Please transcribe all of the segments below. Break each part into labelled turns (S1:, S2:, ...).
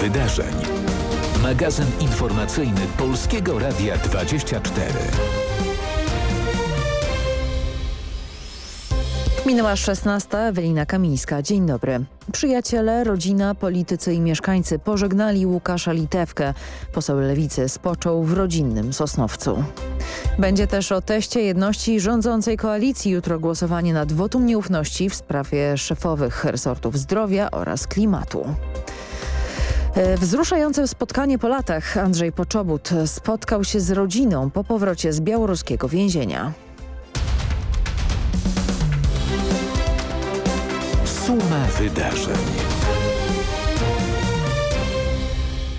S1: wydarzeń. Magazyn informacyjny Polskiego Radia 24.
S2: Minęła 16. Ewelina Kamińska. Dzień dobry. Przyjaciele, rodzina, politycy i mieszkańcy pożegnali Łukasza Litewkę. Poseł Lewicy spoczął w rodzinnym Sosnowcu. Będzie też o teście jedności rządzącej koalicji. Jutro głosowanie nad wotum nieufności w sprawie szefowych resortów zdrowia oraz klimatu. E, wzruszające spotkanie po latach Andrzej Poczobut spotkał się z rodziną po powrocie z białoruskiego więzienia.
S1: Suma wydarzeń.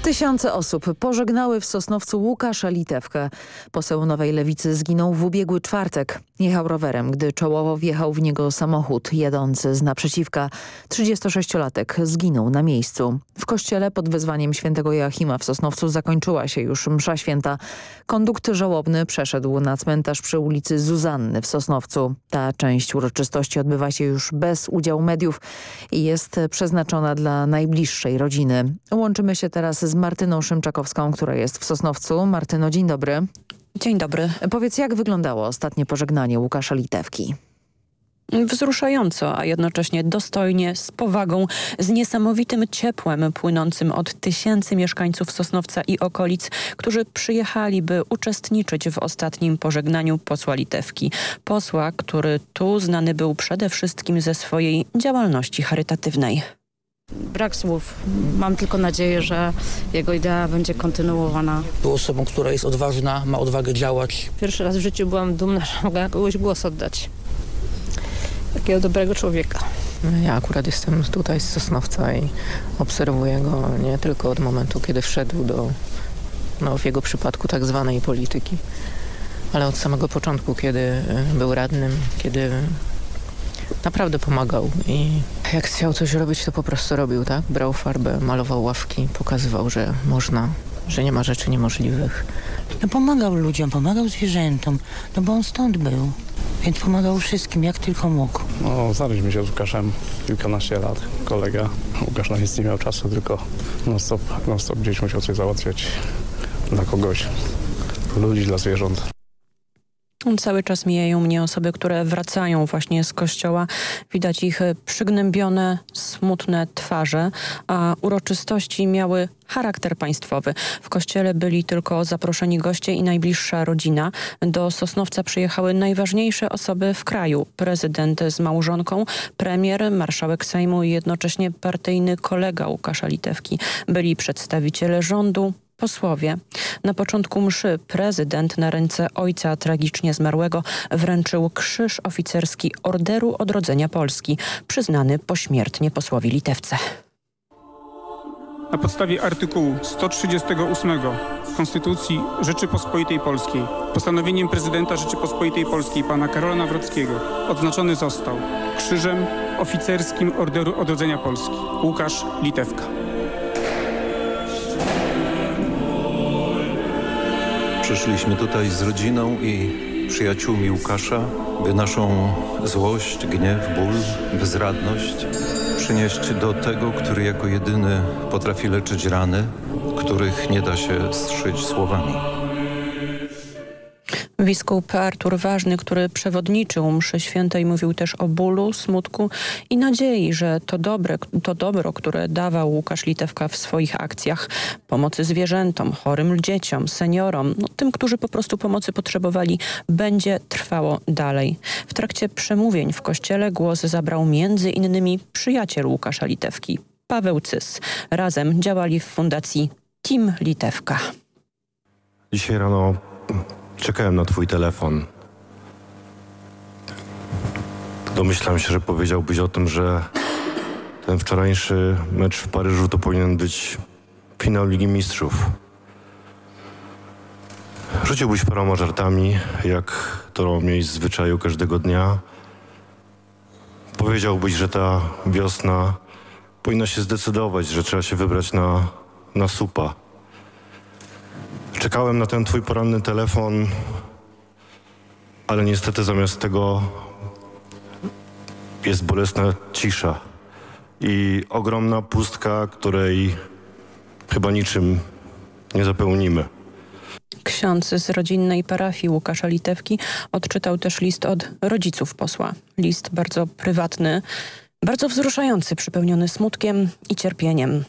S2: Tysiące osób pożegnały w Sosnowcu Łukasza Litewkę. Poseł Nowej Lewicy zginął w ubiegły czwartek. Jechał rowerem, gdy czołowo wjechał w niego samochód jadący z naprzeciwka. 36-latek zginął na miejscu. W kościele pod wezwaniem świętego Joachima w Sosnowcu zakończyła się już msza święta. Kondukt żałobny przeszedł na cmentarz przy ulicy Zuzanny w Sosnowcu. Ta część uroczystości odbywa się już bez udziału mediów i jest przeznaczona dla najbliższej rodziny. Łączymy się teraz z Martyną Szymczakowską, która jest w Sosnowcu. Martyno, dzień dobry.
S3: Dzień dobry.
S2: Powiedz, jak wyglądało ostatnie pożegnanie Łukasza Litewki?
S3: wzruszająco, a jednocześnie dostojnie, z powagą, z niesamowitym ciepłem płynącym od tysięcy mieszkańców Sosnowca i okolic, którzy przyjechali, by uczestniczyć w ostatnim pożegnaniu posła Litewki. Posła, który tu znany był przede wszystkim ze swojej działalności charytatywnej.
S4: Brak słów. Mam tylko nadzieję, że jego idea będzie kontynuowana.
S5: Był osobą, która jest odważna, ma odwagę działać.
S6: Pierwszy raz w życiu byłam dumna, że mogę kogoś głos oddać. Takiego dobrego człowieka.
S7: Ja akurat jestem tutaj z Sosnowca i obserwuję go nie tylko od momentu, kiedy wszedł do, no w jego przypadku tak zwanej polityki, ale od samego początku, kiedy był radnym, kiedy naprawdę pomagał i jak chciał coś robić, to po prostu robił, tak? Brał farbę, malował ławki, pokazywał, że można, że nie ma rzeczy niemożliwych.
S8: No pomagał ludziom, pomagał zwierzętom, no bo on stąd był. Więc pomagał wszystkim, jak tylko mógł.
S9: No, znaliśmy się z Łukaszem kilkanaście lat. Kolega Łukasz na nic nie miał czasu, tylko non-stop non -stop gdzieś musiał coś załatwiać dla kogoś, dla ludzi, dla zwierząt.
S3: Cały czas mijają mnie osoby, które wracają właśnie z kościoła. Widać ich przygnębione, smutne twarze, a uroczystości miały charakter państwowy. W kościele byli tylko zaproszeni goście i najbliższa rodzina. Do Sosnowca przyjechały najważniejsze osoby w kraju. Prezydent z małżonką, premier, marszałek Sejmu i jednocześnie partyjny kolega Łukasza Litewki. Byli przedstawiciele rządu, posłowie. Na początku mszy prezydent na ręce ojca tragicznie zmarłego wręczył krzyż oficerski Orderu Odrodzenia Polski, przyznany pośmiertnie posłowi Litewce.
S10: Na podstawie artykułu 138 Konstytucji Rzeczypospolitej Polskiej postanowieniem prezydenta Rzeczypospolitej Polskiej pana Karola Nawrockiego odznaczony został krzyżem oficerskim Orderu Odrodzenia Polski Łukasz Litewka.
S11: Przyszliśmy tutaj z rodziną i przyjaciółmi Łukasza, by naszą złość, gniew, ból, bezradność przynieść do tego, który jako jedyny potrafi leczyć rany, których nie da się strzyć słowami.
S3: Biskup Artur Ważny, który przewodniczył mszy świętej, mówił też o bólu, smutku i nadziei, że to, dobre, to dobro, które dawał Łukasz Litewka w swoich akcjach, pomocy zwierzętom, chorym dzieciom, seniorom, no, tym, którzy po prostu pomocy potrzebowali, będzie trwało dalej. W trakcie przemówień w kościele głos zabrał między innymi przyjaciel Łukasza Litewki, Paweł Cys. Razem działali w fundacji Team Litewka.
S12: Dzisiaj rano Czekałem na twój telefon. Domyślam się, że powiedziałbyś o tym, że ten wczorajszy mecz w Paryżu to powinien być finał Ligi Mistrzów. Rzuciłbyś paroma żartami, jak to mieć w zwyczaju każdego dnia. Powiedziałbyś, że ta wiosna powinna się zdecydować, że trzeba się wybrać na, na supa. Czekałem na ten twój poranny telefon, ale niestety zamiast tego jest bolesna cisza i ogromna pustka, której chyba niczym nie zapełnimy.
S3: Ksiądz z rodzinnej parafii Łukasza Litewki odczytał też list od rodziców posła. List bardzo prywatny, bardzo wzruszający, przypełniony smutkiem i cierpieniem.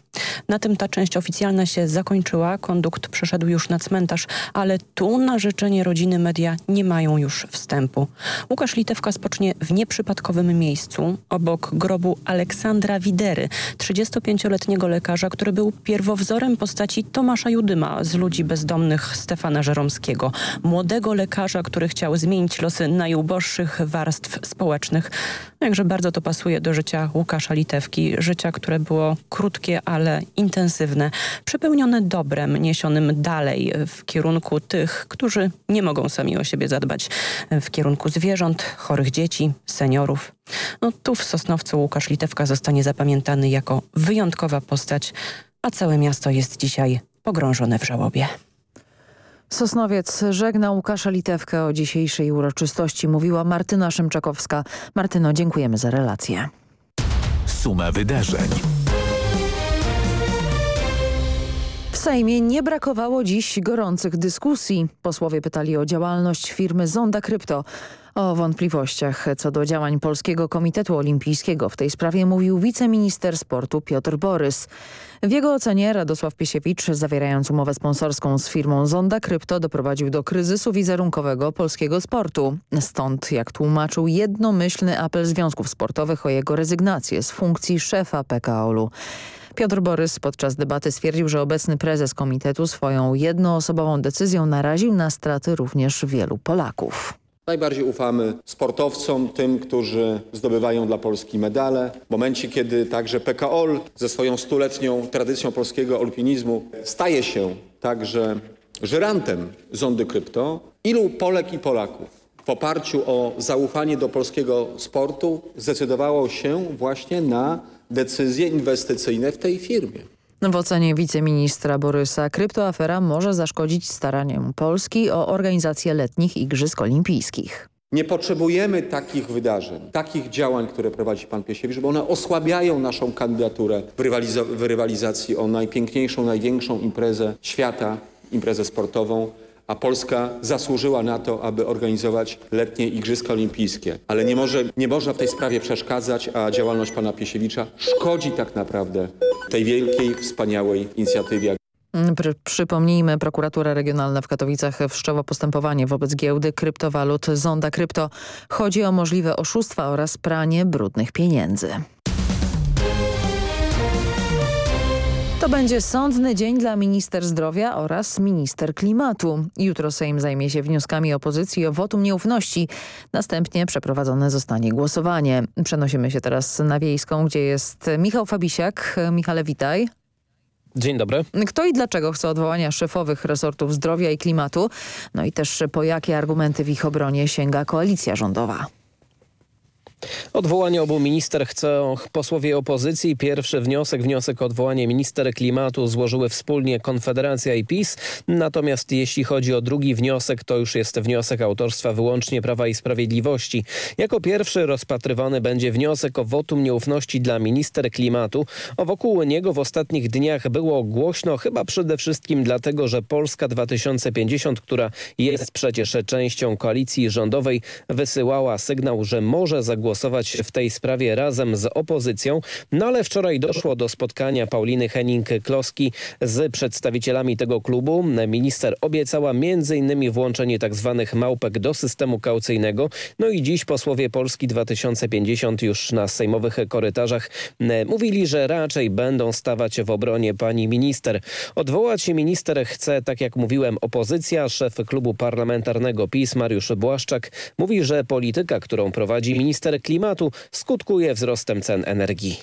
S3: Na tym ta część oficjalna się zakończyła. Kondukt przeszedł już na cmentarz, ale tu na życzenie rodziny media nie mają już wstępu. Łukasz Litewka spocznie w nieprzypadkowym miejscu, obok grobu Aleksandra Widery, 35-letniego lekarza, który był pierwowzorem postaci Tomasza Judyma z Ludzi Bezdomnych Stefana Żeromskiego. Młodego lekarza, który chciał zmienić losy najuboższych warstw społecznych. Jakże bardzo to pasuje do życia Łukasza Litewki. Życia, które było krótkie, ale intensywne, przepełnione dobrem, niesionym dalej w kierunku tych, którzy nie mogą sami o siebie zadbać, w kierunku zwierząt, chorych dzieci, seniorów. No tu w Sosnowcu Łukasz Litewka zostanie zapamiętany jako wyjątkowa postać, a całe miasto jest dzisiaj pogrążone w żałobie.
S2: Sosnowiec żegna Łukasza Litewkę o dzisiejszej uroczystości, mówiła Martyna Szymczakowska. Martyno, dziękujemy za relację.
S1: Suma wydarzeń.
S2: W Sejmie nie brakowało dziś gorących dyskusji. Posłowie pytali o działalność firmy Zonda Krypto. O wątpliwościach co do działań Polskiego Komitetu Olimpijskiego w tej sprawie mówił wiceminister sportu Piotr Borys. W jego ocenie Radosław Piesiewicz, zawierając umowę sponsorską z firmą Zonda Krypto, doprowadził do kryzysu wizerunkowego polskiego sportu. Stąd, jak tłumaczył, jednomyślny apel związków sportowych o jego rezygnację z funkcji szefa PKOL-u. Piotr Borys podczas debaty stwierdził, że obecny prezes komitetu swoją jednoosobową decyzją naraził na straty również wielu Polaków.
S13: Najbardziej ufamy sportowcom, tym, którzy zdobywają dla Polski medale. W momencie, kiedy także PKOL ze swoją stuletnią tradycją polskiego alpinizmu staje się także żyrantem zondy krypto, ilu Polek i Polaków w oparciu o zaufanie do polskiego sportu zdecydowało się właśnie na decyzje inwestycyjne w tej firmie.
S2: W ocenie wiceministra Borysa kryptoafera może zaszkodzić staraniom Polski o organizację letnich Igrzysk Olimpijskich.
S13: Nie potrzebujemy takich wydarzeń, takich działań, które prowadzi pan Piesiewicz, bo one osłabiają naszą kandydaturę w, rywaliza w rywalizacji o najpiękniejszą, największą imprezę świata, imprezę sportową a Polska zasłużyła na to, aby organizować letnie Igrzyska Olimpijskie. Ale nie, może, nie można w tej sprawie przeszkadzać, a działalność pana Piesiewicza szkodzi tak naprawdę tej wielkiej, wspaniałej inicjatywie.
S2: Pr przypomnijmy, prokuratura regionalna w Katowicach wszczęła postępowanie wobec giełdy kryptowalut Zonda Krypto. Chodzi o możliwe oszustwa oraz pranie brudnych pieniędzy. To będzie sądny dzień dla minister zdrowia oraz minister klimatu. Jutro Sejm zajmie się wnioskami opozycji o wotum nieufności. Następnie przeprowadzone zostanie głosowanie. Przenosimy się teraz na Wiejską, gdzie jest Michał Fabisiak. Michale, witaj.
S14: Dzień dobry.
S2: Kto i dlaczego chce odwołania szefowych resortów zdrowia i klimatu? No i też po jakie argumenty w ich obronie sięga koalicja rządowa?
S14: Odwołanie obu minister chcą posłowie opozycji. Pierwszy wniosek, wniosek o odwołanie minister klimatu złożyły wspólnie Konfederacja i PiS. Natomiast jeśli chodzi o drugi wniosek, to już jest wniosek autorstwa wyłącznie Prawa i Sprawiedliwości. Jako pierwszy rozpatrywany będzie wniosek o wotum nieufności dla minister klimatu. O wokół niego w ostatnich dniach było głośno, chyba przede wszystkim dlatego, że Polska 2050, która jest przecież częścią koalicji rządowej, wysyłała sygnał, że może zagłosować głosować w tej sprawie razem z opozycją. No ale wczoraj doszło do spotkania Pauliny Henning-Kloski z przedstawicielami tego klubu. Minister obiecała m.in. włączenie tzw. Tak małpek do systemu kaucyjnego. No i dziś posłowie Polski 2050 już na sejmowych korytarzach mówili, że raczej będą stawać w obronie pani minister. Odwołać się minister chce, tak jak mówiłem, opozycja. Szef klubu parlamentarnego PiS Mariusz Błaszczak mówi, że polityka, którą prowadzi minister klimatu skutkuje wzrostem cen energii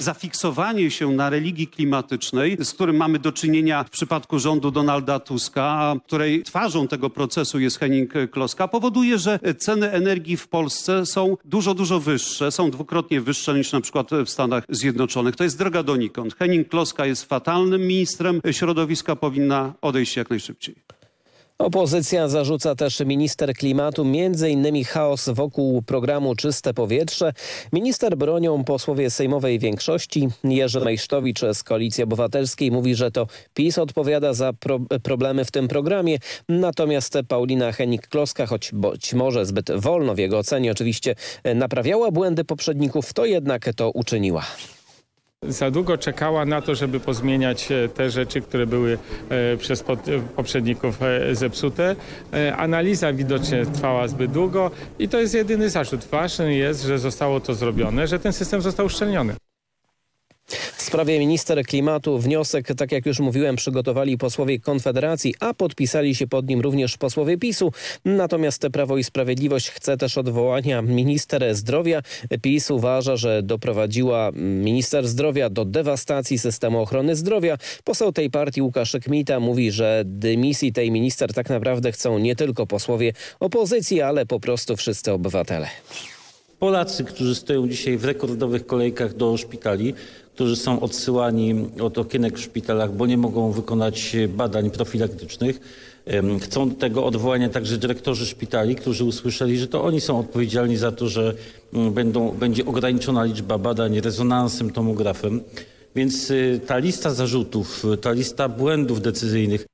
S15: zafiksowanie się na religii klimatycznej, z którym mamy do czynienia w przypadku rządu Donalda Tuska, której twarzą tego procesu jest Henning Kloska, powoduje, że ceny energii w Polsce są dużo, dużo wyższe, są dwukrotnie wyższe niż na przykład w Stanach Zjednoczonych. To jest droga donikąd. Henning Kloska jest fatalnym ministrem środowiska, powinna odejść jak najszybciej.
S14: Opozycja zarzuca też minister klimatu m.in. chaos wokół programu Czyste Powietrze. Minister bronią posłowie sejmowej większości. Jerzy Mejsztowicz z Koalicji Obywatelskiej mówi, że to PiS odpowiada za pro problemy w tym programie. Natomiast Paulina Henik-Kloska, choć być może zbyt wolno w jego ocenie oczywiście naprawiała błędy poprzedników, to jednak to uczyniła
S16: za długo czekała na to, żeby pozmieniać te rzeczy, które były przez poprzedników zepsute. Analiza widocznie trwała zbyt długo i to jest jedyny zarzut. Ważne jest, że zostało to zrobione, że ten system został uszczelniony.
S14: W sprawie minister klimatu wniosek, tak jak już mówiłem, przygotowali posłowie Konfederacji, a podpisali się pod nim również posłowie PiSu. Natomiast Prawo i Sprawiedliwość chce też odwołania minister zdrowia. PiS uważa, że doprowadziła minister zdrowia do dewastacji systemu ochrony zdrowia. Poseł tej partii Łukasz Kmita mówi, że dymisji tej minister tak naprawdę chcą nie tylko posłowie opozycji, ale po prostu wszyscy obywatele.
S17: Polacy, którzy stoją dzisiaj w rekordowych kolejkach do szpitali, którzy są odsyłani od okienek w szpitalach, bo nie mogą wykonać badań profilaktycznych. Chcą tego odwołania także dyrektorzy szpitali, którzy usłyszeli, że to oni są odpowiedzialni za to, że będą, będzie ograniczona liczba badań rezonansem, tomografem. Więc ta lista zarzutów, ta lista błędów decyzyjnych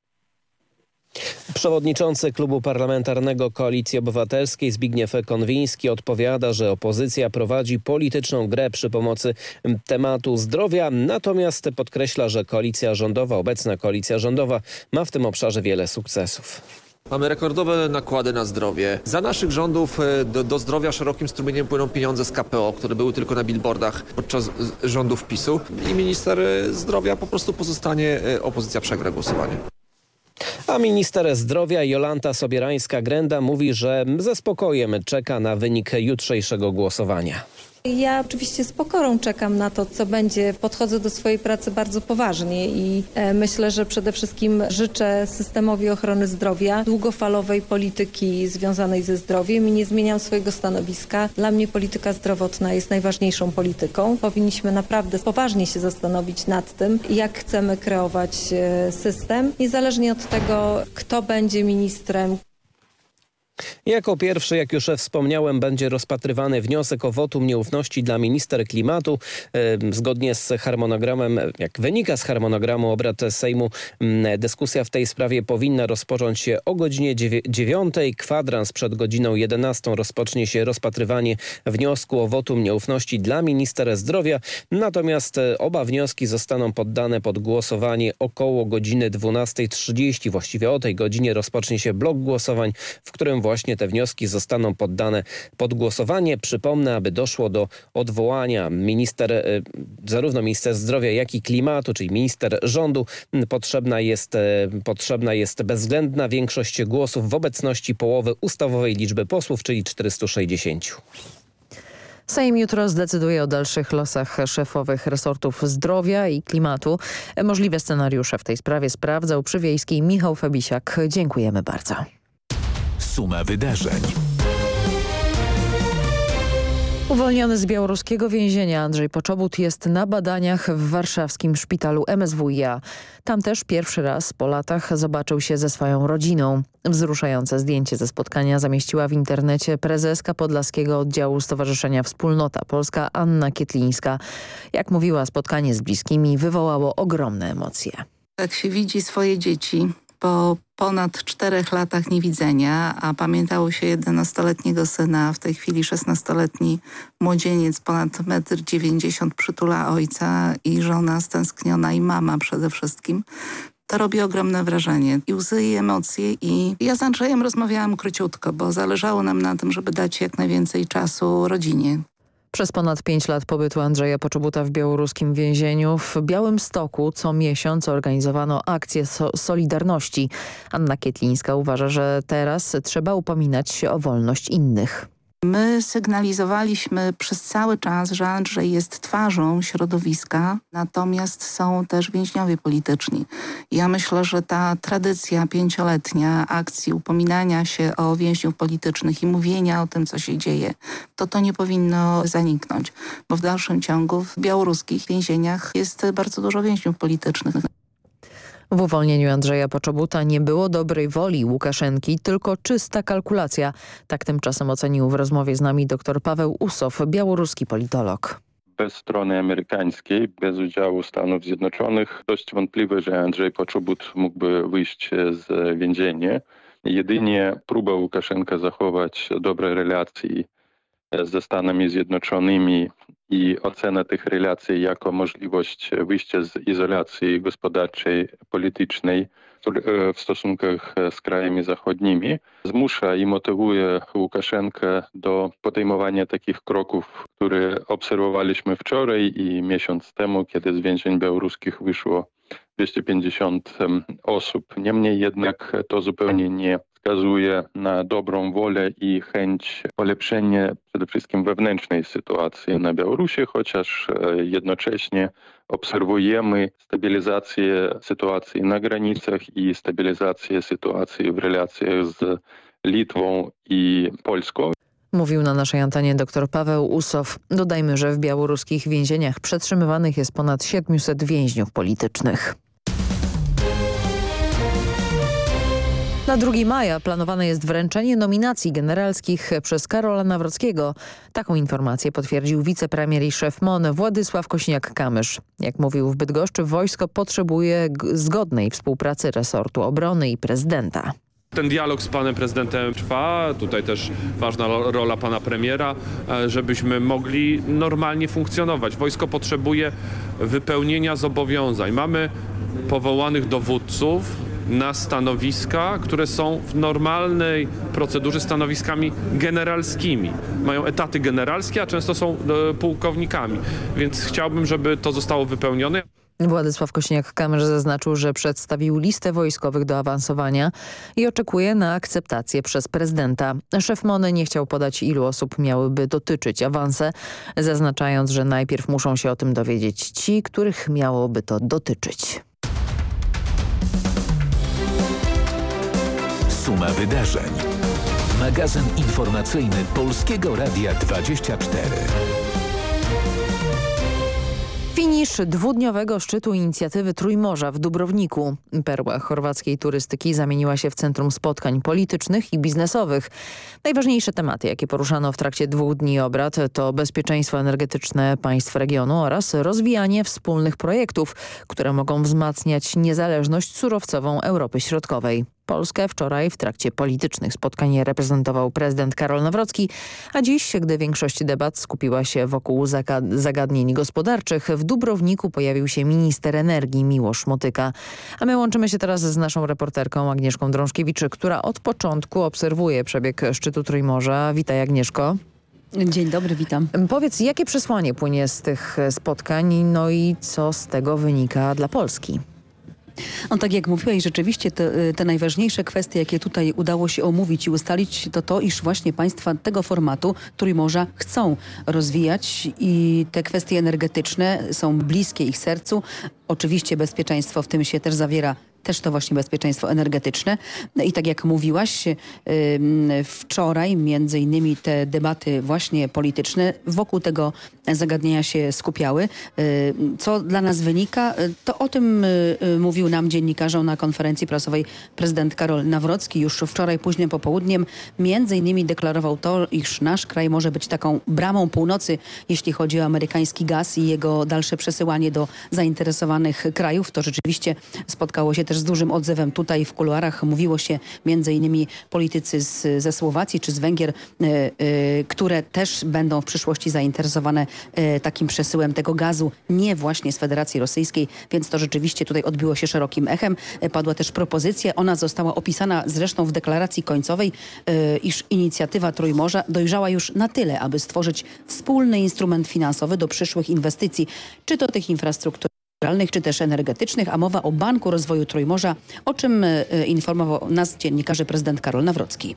S14: Przewodniczący Klubu Parlamentarnego Koalicji Obywatelskiej Zbigniew Konwiński odpowiada, że opozycja prowadzi polityczną grę przy pomocy tematu zdrowia, natomiast podkreśla, że koalicja rządowa, obecna koalicja rządowa ma w tym obszarze wiele sukcesów.
S18: Mamy rekordowe nakłady na zdrowie. Za naszych rządów do, do, zdrowia szerokim strumieniem płyną pieniądze z KPO, które były tylko na billboardach podczas rządów PiSu i minister zdrowia po prostu pozostanie, opozycja przegra głosowanie.
S14: A minister zdrowia Jolanta Sobierańska-Grenda mówi, że ze spokojem czeka na wynik jutrzejszego głosowania.
S19: Ja oczywiście z pokorą czekam na to, co będzie. Podchodzę do swojej pracy bardzo poważnie i myślę, że przede wszystkim życzę systemowi ochrony zdrowia długofalowej polityki związanej ze zdrowiem i nie zmieniam swojego stanowiska. Dla mnie polityka zdrowotna jest najważniejszą polityką. Powinniśmy naprawdę poważnie się zastanowić nad tym, jak chcemy kreować system, niezależnie od tego, kto będzie ministrem,
S14: jako pierwszy, jak już wspomniałem, będzie rozpatrywany wniosek o wotum nieufności dla minister klimatu. Zgodnie z harmonogramem, jak wynika z harmonogramu obrad Sejmu, dyskusja w tej sprawie powinna rozpocząć się o godzinie 9. Kwadrans przed godziną 11 rozpocznie się rozpatrywanie wniosku o wotum nieufności dla minister zdrowia. Natomiast oba wnioski zostaną poddane pod głosowanie około godziny 12.30. Właściwie o tej godzinie rozpocznie się blok głosowań, w którym właśnie te wnioski zostaną poddane pod głosowanie. Przypomnę, aby doszło do odwołania minister, zarówno minister zdrowia, jak i klimatu, czyli minister rządu, potrzebna jest, potrzebna jest bezwzględna większość głosów w obecności połowy ustawowej liczby posłów, czyli 460.
S2: Sejm jutro zdecyduje o dalszych losach szefowych resortów zdrowia i klimatu. Możliwe scenariusze w tej sprawie sprawdzał przy Wiejskiej Michał Fabisiak. Dziękujemy bardzo.
S1: Suma wydarzeń.
S2: Uwolniony z białoruskiego więzienia Andrzej Poczobut jest na badaniach w warszawskim szpitalu MSWiA. Tam też pierwszy raz po latach zobaczył się ze swoją rodziną. Wzruszające zdjęcie ze spotkania zamieściła w internecie prezeska Podlaskiego Oddziału Stowarzyszenia Wspólnota Polska Anna Kietlińska. Jak mówiła, spotkanie z bliskimi wywołało ogromne emocje.
S20: Jak się widzi swoje dzieci po ponad czterech latach niewidzenia, a pamiętało się 11-letniego syna, w tej chwili 16-letni młodzieniec, ponad 1,90 m przytula ojca i żona stęskniona i mama przede wszystkim. To robi ogromne wrażenie i łzy i emocje i ja z Andrzejem rozmawiałam króciutko, bo zależało nam na tym, żeby dać jak najwięcej czasu rodzinie.
S2: Przez ponad pięć lat pobytu Andrzeja Poczobuta w białoruskim więzieniu w Białym Stoku co miesiąc organizowano akcję so Solidarności. Anna Kietlińska uważa, że teraz trzeba upominać się o wolność innych.
S20: My sygnalizowaliśmy przez cały czas, że Andrzej jest twarzą środowiska, natomiast są też więźniowie polityczni. Ja myślę, że ta tradycja pięcioletnia akcji upominania się o więźniów politycznych i mówienia o tym, co się dzieje, to to nie powinno zaniknąć, bo w dalszym ciągu w białoruskich więzieniach jest bardzo dużo więźniów politycznych.
S2: W uwolnieniu Andrzeja Poczobuta nie było dobrej woli Łukaszenki, tylko czysta kalkulacja. Tak tymczasem ocenił w rozmowie z nami dr Paweł Usow, białoruski politolog
S21: bez strony amerykańskiej, bez udziału Stanów Zjednoczonych, dość wątpliwe, że Andrzej Poczobut mógłby wyjść z więzienia. Jedynie próba Łukaszenka zachować dobre relacje ze Stanami Zjednoczonymi i ocena tych relacji jako możliwość wyjścia z izolacji gospodarczej, politycznej w stosunkach z krajami zachodnimi zmusza i motywuje Łukaszenkę do podejmowania takich kroków, które obserwowaliśmy wczoraj i miesiąc temu, kiedy z więzień białoruskich wyszło 250 osób. Niemniej jednak to zupełnie nie wskazuje na dobrą wolę i chęć polepszenia przede wszystkim wewnętrznej sytuacji na Białorusi, chociaż jednocześnie obserwujemy stabilizację sytuacji na granicach i stabilizację sytuacji w relacjach z Litwą i Polską.
S2: Mówił na naszej antenie dr Paweł Usow. Dodajmy, że w białoruskich więzieniach przetrzymywanych jest ponad 700 więźniów politycznych. Na 2 maja planowane jest wręczenie nominacji generalskich przez Karola Nawrockiego. Taką informację potwierdził wicepremier i szef MON Władysław Kośniak-Kamysz. Jak mówił w Bydgoszczy, wojsko potrzebuje zgodnej współpracy resortu obrony i prezydenta.
S22: Ten dialog z panem prezydentem trwa, tutaj też ważna rola pana premiera, żebyśmy mogli normalnie funkcjonować. Wojsko potrzebuje wypełnienia zobowiązań. Mamy powołanych dowódców, na stanowiska, które są w normalnej procedurze stanowiskami generalskimi. Mają etaty generalskie, a często są pułkownikami, więc chciałbym, żeby to zostało wypełnione.
S2: Władysław Kośniak-Kamysz zaznaczył, że przedstawił listę wojskowych do awansowania i oczekuje na akceptację przez prezydenta. Szef MONY nie chciał podać, ilu osób miałyby dotyczyć awanse, zaznaczając, że najpierw muszą się o tym dowiedzieć ci, których miałoby to dotyczyć.
S1: Suma wydarzeń. Magazyn informacyjny Polskiego Radia 24.
S2: Finisz dwudniowego szczytu inicjatywy Trójmorza w Dubrowniku. Perła chorwackiej turystyki zamieniła się w centrum spotkań politycznych i biznesowych. Najważniejsze tematy, jakie poruszano w trakcie dwóch dni obrad to bezpieczeństwo energetyczne państw regionu oraz rozwijanie wspólnych projektów, które mogą wzmacniać niezależność surowcową Europy Środkowej. Polskę wczoraj w trakcie politycznych spotkań reprezentował prezydent Karol Nawrocki, a dziś, gdy większość debat skupiła się wokół zagadnień gospodarczych, w Dubrowniku pojawił się minister energii Miłosz Motyka. A my łączymy się teraz z naszą reporterką Agnieszką Drążkiewicz, która od początku obserwuje przebieg szczytu Trójmorza. Witaj Agnieszko.
S23: Dzień dobry, witam.
S2: Powiedz, jakie przesłanie płynie z tych spotkań, no i co z tego wynika dla Polski?
S23: No tak jak mówiłaś, rzeczywiście te, te, najważniejsze kwestie, jakie tutaj udało się omówić i ustalić, to to, iż właśnie państwa tego formatu Trójmorza chcą rozwijać i te kwestie energetyczne są bliskie ich sercu. Oczywiście bezpieczeństwo w tym się też zawiera też to właśnie bezpieczeństwo energetyczne. No I tak jak mówiłaś, wczoraj między innymi te debaty właśnie polityczne wokół tego zagadnienia się skupiały. Co dla nas wynika, to o tym mówił nam dziennikarzom na konferencji prasowej prezydent Karol Nawrocki już wczoraj późnym popołudniem. Między innymi deklarował to, iż nasz kraj może być taką bramą północy, jeśli chodzi o amerykański gaz i jego dalsze przesyłanie do zainteresowanych krajów. To rzeczywiście spotkało się też z dużym odzewem. Tutaj w kuluarach mówiło się między innymi politycy z, ze Słowacji czy z Węgier, y, y, które też będą w przyszłości zainteresowane y, takim przesyłem tego gazu, nie właśnie z Federacji Rosyjskiej, więc to rzeczywiście tutaj odbiło się szerokim echem. Padła też propozycja, ona została opisana zresztą w deklaracji końcowej, iż inicjatywa Trójmorza dojrzała już na tyle, aby stworzyć wspólny instrument finansowy do przyszłych inwestycji, czy to tych infrastruktur czy też energetycznych, a mowa o Banku Rozwoju Trójmorza, o czym informował nas dziennikarze prezydent Karol Nawrocki.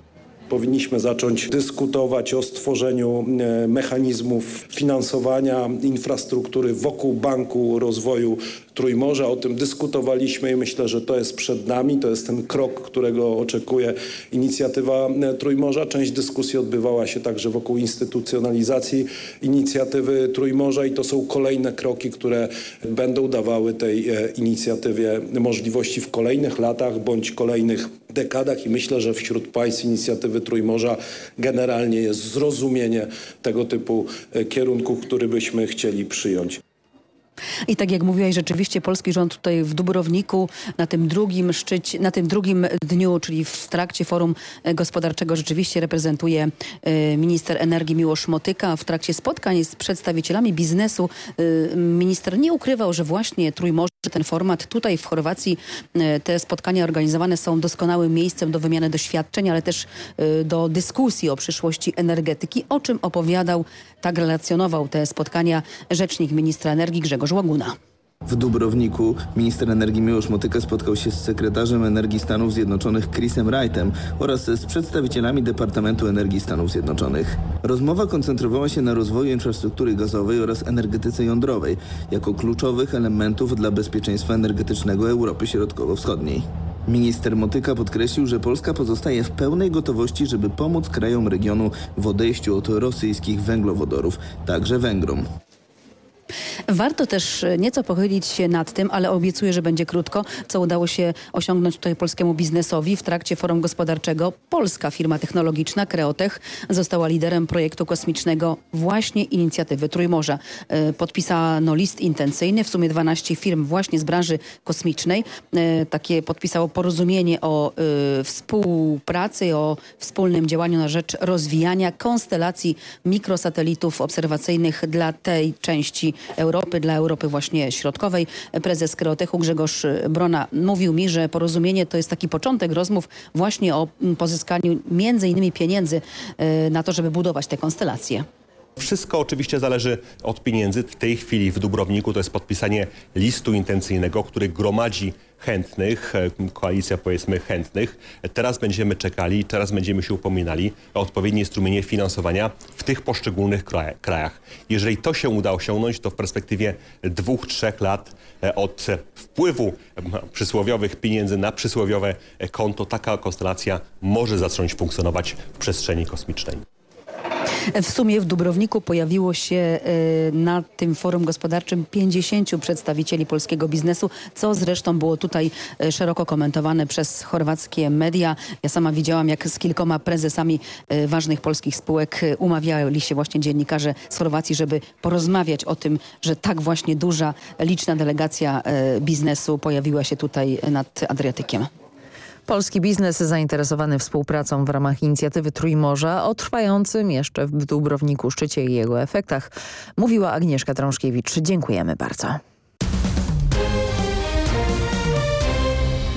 S24: powinniśmy zacząć dyskutować o stworzeniu e, mechanizmów finansowania infrastruktury wokół Banku Rozwoju Trójmorza. O tym dyskutowaliśmy i myślę, że to jest przed nami. To jest ten krok, którego oczekuje inicjatywa e, Trójmorza. Część dyskusji odbywała się także wokół instytucjonalizacji inicjatywy Trójmorza i to są kolejne kroki, które będą dawały tej e, inicjatywie możliwości w kolejnych latach bądź kolejnych dekadach i myślę, że wśród państw inicjatywy Trójmorza generalnie jest zrozumienie tego typu e, kierunku, który byśmy chcieli przyjąć.
S23: I tak jak mówiłaś, rzeczywiście polski rząd tutaj w Dubrowniku na tym drugim szczycie, na tym drugim dniu, czyli w trakcie forum gospodarczego rzeczywiście reprezentuje e, minister energii Miłosz Motyka. W trakcie spotkań z przedstawicielami biznesu e, minister nie ukrywał, że właśnie Trójmorze, ten format tutaj w Chorwacji, e, te spotkania organizowane są doskonałym miejscem do wymiany doświadczeń, ale też do dyskusji o przyszłości energetyki, o czym opowiadał, tak relacjonował te spotkania rzecznik ministra energii Grzegorz Łaguna.
S25: W Dubrowniku minister energii Miłosz Motyka spotkał się z sekretarzem energii Stanów Zjednoczonych Chrisem Wrightem oraz z przedstawicielami Departamentu Energii Stanów Zjednoczonych. Rozmowa koncentrowała się na rozwoju infrastruktury gazowej oraz energetyce jądrowej jako kluczowych elementów dla bezpieczeństwa energetycznego Europy Środkowo-Wschodniej. Minister Motyka podkreślił, że Polska pozostaje w pełnej gotowości, żeby pomóc krajom regionu w odejściu od rosyjskich węglowodorów, także Węgrom.
S23: Warto też nieco pochylić się nad tym, ale obiecuję, że będzie krótko, co udało się osiągnąć tutaj polskiemu biznesowi w trakcie forum gospodarczego. Polska firma technologiczna Kreotech została liderem projektu kosmicznego właśnie inicjatywy Trójmorza. E, podpisano list intencyjny, w sumie 12 firm właśnie z branży kosmicznej. E, takie podpisało porozumienie o e, współpracy, o wspólnym działaniu na rzecz rozwijania konstelacji mikrosatelitów obserwacyjnych dla tej części Europy, dla Europy właśnie środkowej. Prezes Kreotechu Grzegorz Brona mówił mi, że porozumienie to jest taki początek rozmów właśnie o pozyskaniu między innymi pieniędzy e, na to, żeby budować te konstelacje.
S26: Wszystko oczywiście zależy od pieniędzy. W tej chwili w Dubrowniku to jest podpisanie listu intencyjnego, który gromadzi chętnych, e, koalicja powiedzmy chętnych. Teraz będziemy czekali, teraz będziemy się upominali o odpowiednie strumienie finansowania w tych poszczególnych krajach. Jeżeli to się uda osiągnąć, to w perspektywie dwóch, trzech lat e, od wpływu przysłowiowych pieniędzy na przysłowiowe konto taka konstelacja może zacząć funkcjonować w przestrzeni kosmicznej.
S23: W sumie w Dubrowniku pojawiło się e, na tym forum gospodarczym 50 przedstawicieli polskiego biznesu, co zresztą było tutaj e, szeroko komentowane przez chorwackie media. Ja sama widziałam, jak z kilkoma prezesami e, ważnych polskich spółek umawiali się właśnie dziennikarze z Chorwacji, żeby porozmawiać o tym, że tak właśnie duża, liczna delegacja biznesu pojawiła się tutaj nad Adriatykiem.
S2: Polski biznes zainteresowany współpracą w ramach inicjatywy Trójmorza o trwającym jeszcze w Dubrowniku szczycie i jego efektach mówiła Agnieszka Trążkiewicz. Dziękujemy bardzo.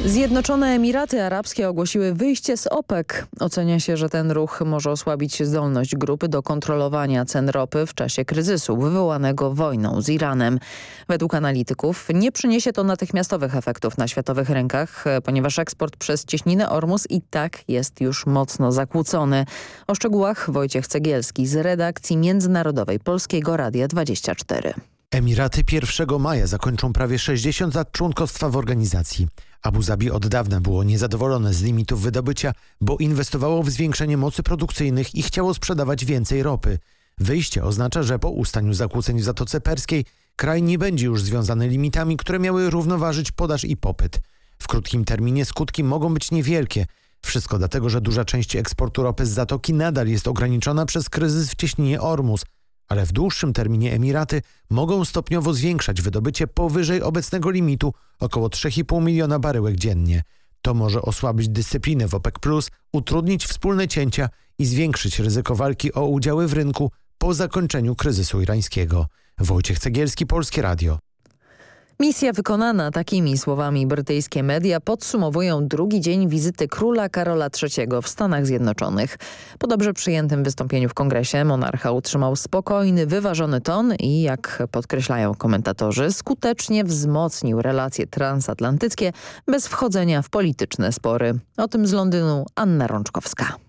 S2: Zjednoczone Emiraty Arabskie ogłosiły wyjście z OPEC. Ocenia się, że ten ruch może osłabić zdolność grupy do kontrolowania cen ropy w czasie kryzysu wywołanego wojną z Iranem. Według analityków nie przyniesie to natychmiastowych efektów na światowych rynkach, ponieważ eksport przez cieśninę Ormus i tak jest już mocno zakłócony. O szczegółach Wojciech Cegielski z redakcji Międzynarodowej Polskiego Radia 24.
S27: Emiraty 1 maja zakończą prawie 60 lat członkostwa w organizacji. Abu Zabi od dawna było niezadowolone z limitów wydobycia, bo inwestowało w zwiększenie mocy produkcyjnych i chciało sprzedawać więcej ropy. Wyjście oznacza, że po ustaniu zakłóceń w Zatoce Perskiej kraj nie będzie już związany limitami, które miały równoważyć podaż i popyt. W krótkim terminie skutki mogą być niewielkie. Wszystko dlatego, że duża część eksportu ropy z Zatoki nadal jest ograniczona przez kryzys w cieśninie Ormus, ale w dłuższym terminie Emiraty mogą stopniowo zwiększać wydobycie powyżej obecnego limitu około 3,5 miliona baryłek dziennie. To może osłabić dyscyplinę w OPEC+, utrudnić wspólne cięcia i zwiększyć ryzyko walki o udziały w rynku po zakończeniu kryzysu irańskiego. Wojciech Cegielski, Polskie Radio.
S2: Misja wykonana takimi słowami brytyjskie media podsumowują drugi dzień wizyty króla Karola III w Stanach Zjednoczonych. Po dobrze przyjętym wystąpieniu w kongresie monarcha utrzymał spokojny, wyważony ton i, jak podkreślają komentatorzy, skutecznie wzmocnił relacje transatlantyckie bez wchodzenia w polityczne spory. O tym z Londynu Anna Rączkowska.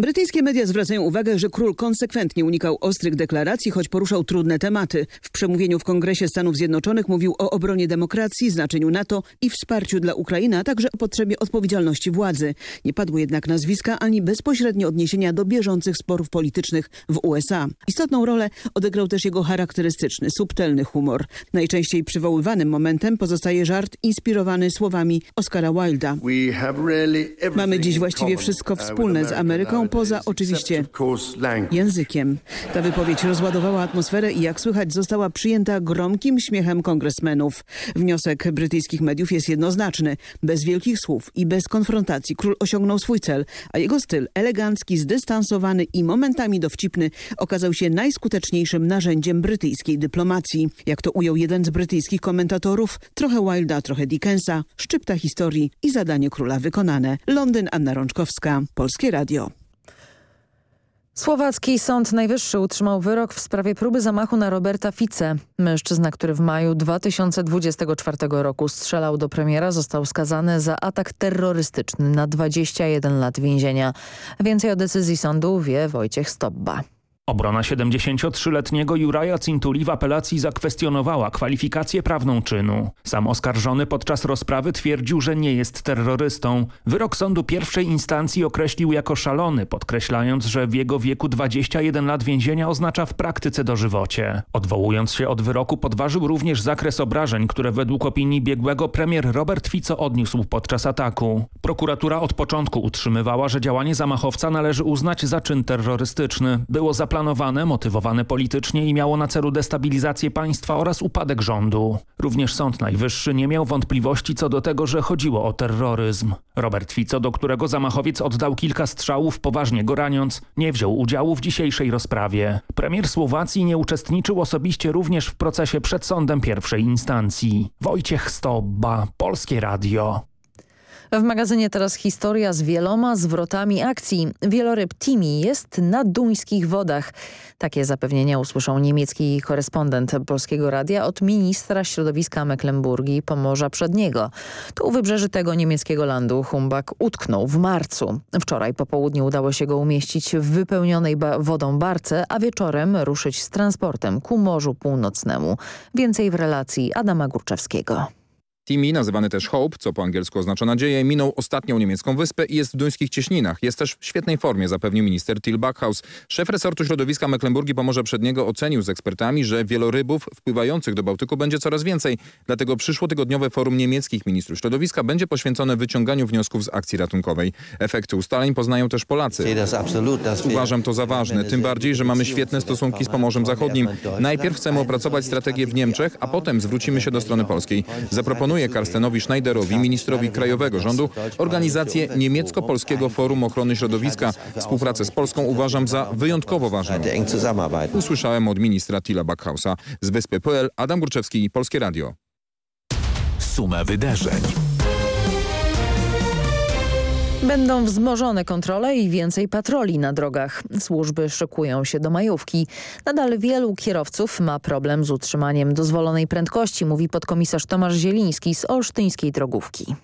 S28: Brytyjskie media zwracają uwagę, że król konsekwentnie unikał ostrych deklaracji, choć poruszał trudne tematy. W przemówieniu w Kongresie Stanów Zjednoczonych mówił o obronie demokracji, znaczeniu NATO i wsparciu dla Ukrainy, a także o potrzebie odpowiedzialności władzy. Nie padły jednak nazwiska ani bezpośrednie odniesienia do bieżących sporów politycznych w USA. Istotną rolę odegrał też jego charakterystyczny, subtelny humor. Najczęściej przywoływanym momentem pozostaje żart inspirowany słowami Oscara Wilda. Mamy dziś właściwie wszystko wspólne z Ameryką, poza oczywiście językiem. Ta wypowiedź rozładowała atmosferę i jak słychać została przyjęta gromkim śmiechem kongresmenów. Wniosek brytyjskich mediów jest jednoznaczny. Bez wielkich słów i bez konfrontacji król osiągnął swój cel, a jego styl elegancki, zdystansowany i momentami dowcipny okazał się najskuteczniejszym narzędziem brytyjskiej dyplomacji. Jak to ujął jeden z brytyjskich komentatorów, trochę Wilda, trochę Dickensa, szczypta historii i zadanie króla wykonane. Londyn, Anna Rączkowska, Polskie Radio.
S2: Słowacki Sąd Najwyższy utrzymał wyrok w sprawie próby zamachu na Roberta Fice. Mężczyzna, który w maju 2024 roku strzelał do premiera, został skazany za atak terrorystyczny na 21 lat więzienia. Więcej o decyzji sądu wie Wojciech Stobba.
S29: Obrona 73-letniego Juraja Cintuli w apelacji zakwestionowała kwalifikację prawną czynu. Sam oskarżony podczas rozprawy twierdził, że nie jest terrorystą. Wyrok sądu pierwszej instancji określił jako szalony, podkreślając, że w jego wieku 21 lat więzienia oznacza w praktyce dożywocie. Odwołując się od wyroku podważył również zakres obrażeń, które według opinii biegłego premier Robert Fico odniósł podczas ataku. Prokuratura od początku utrzymywała, że działanie zamachowca należy uznać za czyn terrorystyczny. Było zaplanowane zaplanowane, motywowane politycznie i miało na celu destabilizację państwa oraz upadek rządu. Również Sąd Najwyższy nie miał wątpliwości co do tego, że chodziło o terroryzm. Robert Fico, do którego zamachowiec oddał kilka strzałów, poważnie go raniąc, nie wziął udziału w dzisiejszej rozprawie. Premier Słowacji nie uczestniczył osobiście również w procesie przed sądem pierwszej instancji. Wojciech Stobba, Polskie Radio.
S2: W magazynie teraz historia z wieloma zwrotami akcji. Wieloryb Timi jest na duńskich wodach. Takie zapewnienia usłyszał niemiecki korespondent Polskiego Radia od ministra środowiska Mecklenburgii Pomorza Przedniego. Tu u wybrzeży tego niemieckiego landu Humbak utknął w marcu. Wczoraj po południu udało się go umieścić w wypełnionej ba wodą barce, a wieczorem ruszyć z transportem ku Morzu Północnemu. Więcej w relacji Adama Górczewskiego.
S30: Timi, nazywany też Hope, co po angielsku oznacza nadzieję, minął ostatnią niemiecką wyspę i jest w duńskich cieśninach. Jest też w świetnej formie, zapewnił minister Till Backhaus. Szef resortu środowiska Mecklenburgii Pomorze Przedniego ocenił z ekspertami, że wielorybów wpływających do Bałtyku będzie coraz więcej. Dlatego przyszłotygodniowe forum niemieckich ministrów środowiska będzie poświęcone wyciąganiu wniosków z akcji ratunkowej. Efekty ustaleń poznają też Polacy. Uważam to za ważne, tym bardziej, że mamy świetne stosunki z Pomorzem Zachodnim. Najpierw chcemy opracować strategię w Niemczech, a potem zwrócimy się do strony polskiej. Zaproponuję proponuje Karstenowi Schneiderowi, ministrowi krajowego rządu, organizację Niemiecko-Polskiego Forum Ochrony Środowiska. Współpracę z Polską uważam za wyjątkowo ważną. Usłyszałem od ministra Tila Backhausa. Z Wyspy.pl Adam Górczewski, Polskie Radio.
S1: Suma wydarzeń.
S2: Będą wzmożone kontrole i więcej patroli na drogach. Służby szykują się do majówki. Nadal wielu kierowców ma problem z utrzymaniem dozwolonej prędkości, mówi podkomisarz Tomasz Zieliński z Olsztyńskiej Drogówki.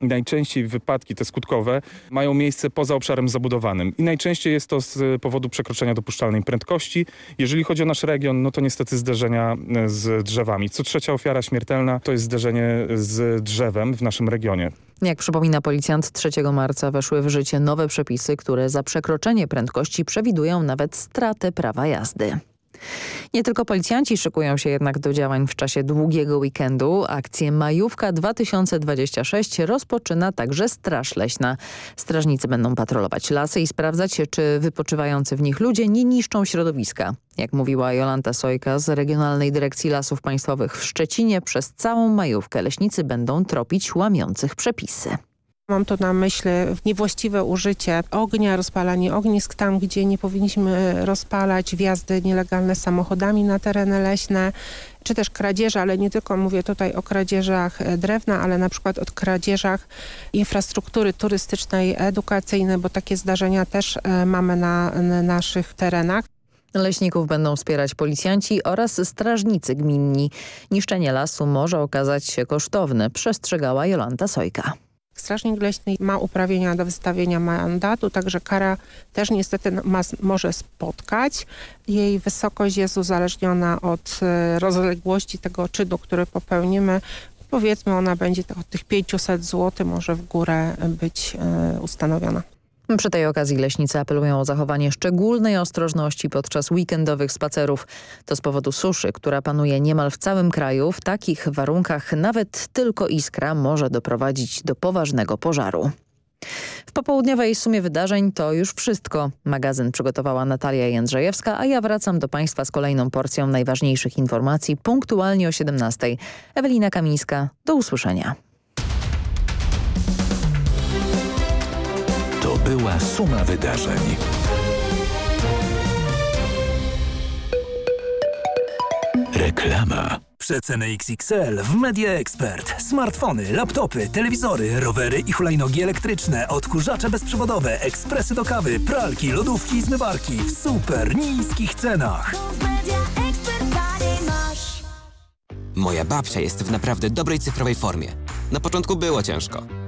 S31: Najczęściej wypadki te skutkowe mają miejsce poza obszarem zabudowanym i najczęściej jest to z powodu przekroczenia dopuszczalnej prędkości. Jeżeli chodzi o nasz region, no to niestety zderzenia z drzewami. Co trzecia ofiara śmiertelna to jest zderzenie z drzewem w naszym regionie.
S2: Jak przypomina policjant, 3 marca weszły w życie nowe przepisy, które za przekroczenie prędkości przewidują nawet stratę prawa jazdy. Nie tylko policjanci szykują się jednak do działań w czasie długiego weekendu. Akcję Majówka 2026 rozpoczyna także Straż Leśna. Strażnicy będą patrolować lasy i sprawdzać, czy wypoczywający w nich ludzie nie niszczą środowiska. Jak mówiła Jolanta Sojka z Regionalnej Dyrekcji Lasów Państwowych w Szczecinie, przez całą majówkę leśnicy będą tropić łamiących przepisy.
S32: Mam to na myśli niewłaściwe użycie ognia, rozpalanie ognisk tam, gdzie nie powinniśmy rozpalać, wjazdy nielegalne samochodami na tereny leśne, czy też kradzieże, ale nie tylko mówię tutaj o kradzieżach drewna, ale na przykład o kradzieżach infrastruktury turystycznej, edukacyjnej, bo takie zdarzenia też e, mamy na, na naszych terenach.
S2: Leśników będą wspierać policjanci oraz strażnicy gminni. Niszczenie lasu może okazać się kosztowne, przestrzegała Jolanta Sojka.
S32: Strażnik Leśny ma uprawnienia do wystawienia mandatu, także kara też niestety ma, może spotkać. Jej wysokość jest uzależniona od e, rozległości tego czynu, który popełnimy. Powiedzmy, ona będzie od tych 500 zł może w górę być e, ustanowiona.
S2: Przy tej okazji leśnicy apelują o zachowanie szczególnej ostrożności podczas weekendowych spacerów. To z powodu suszy, która panuje niemal w całym kraju. W takich warunkach nawet tylko iskra może doprowadzić do poważnego pożaru. W popołudniowej sumie wydarzeń to już wszystko. Magazyn przygotowała Natalia Jędrzejewska, a ja wracam do Państwa z kolejną porcją najważniejszych informacji punktualnie o 17. Ewelina Kamińska, do usłyszenia.
S1: Była suma wydarzeń. Reklama.
S33: Przeceny XXL w Media Expert. Smartfony, laptopy, telewizory, rowery i hulajnogi elektryczne, odkurzacze bezprzewodowe, ekspresy do kawy, pralki, lodówki i zmywarki w super niskich cenach.
S34: Moja babcia jest w naprawdę dobrej cyfrowej formie. Na początku było ciężko,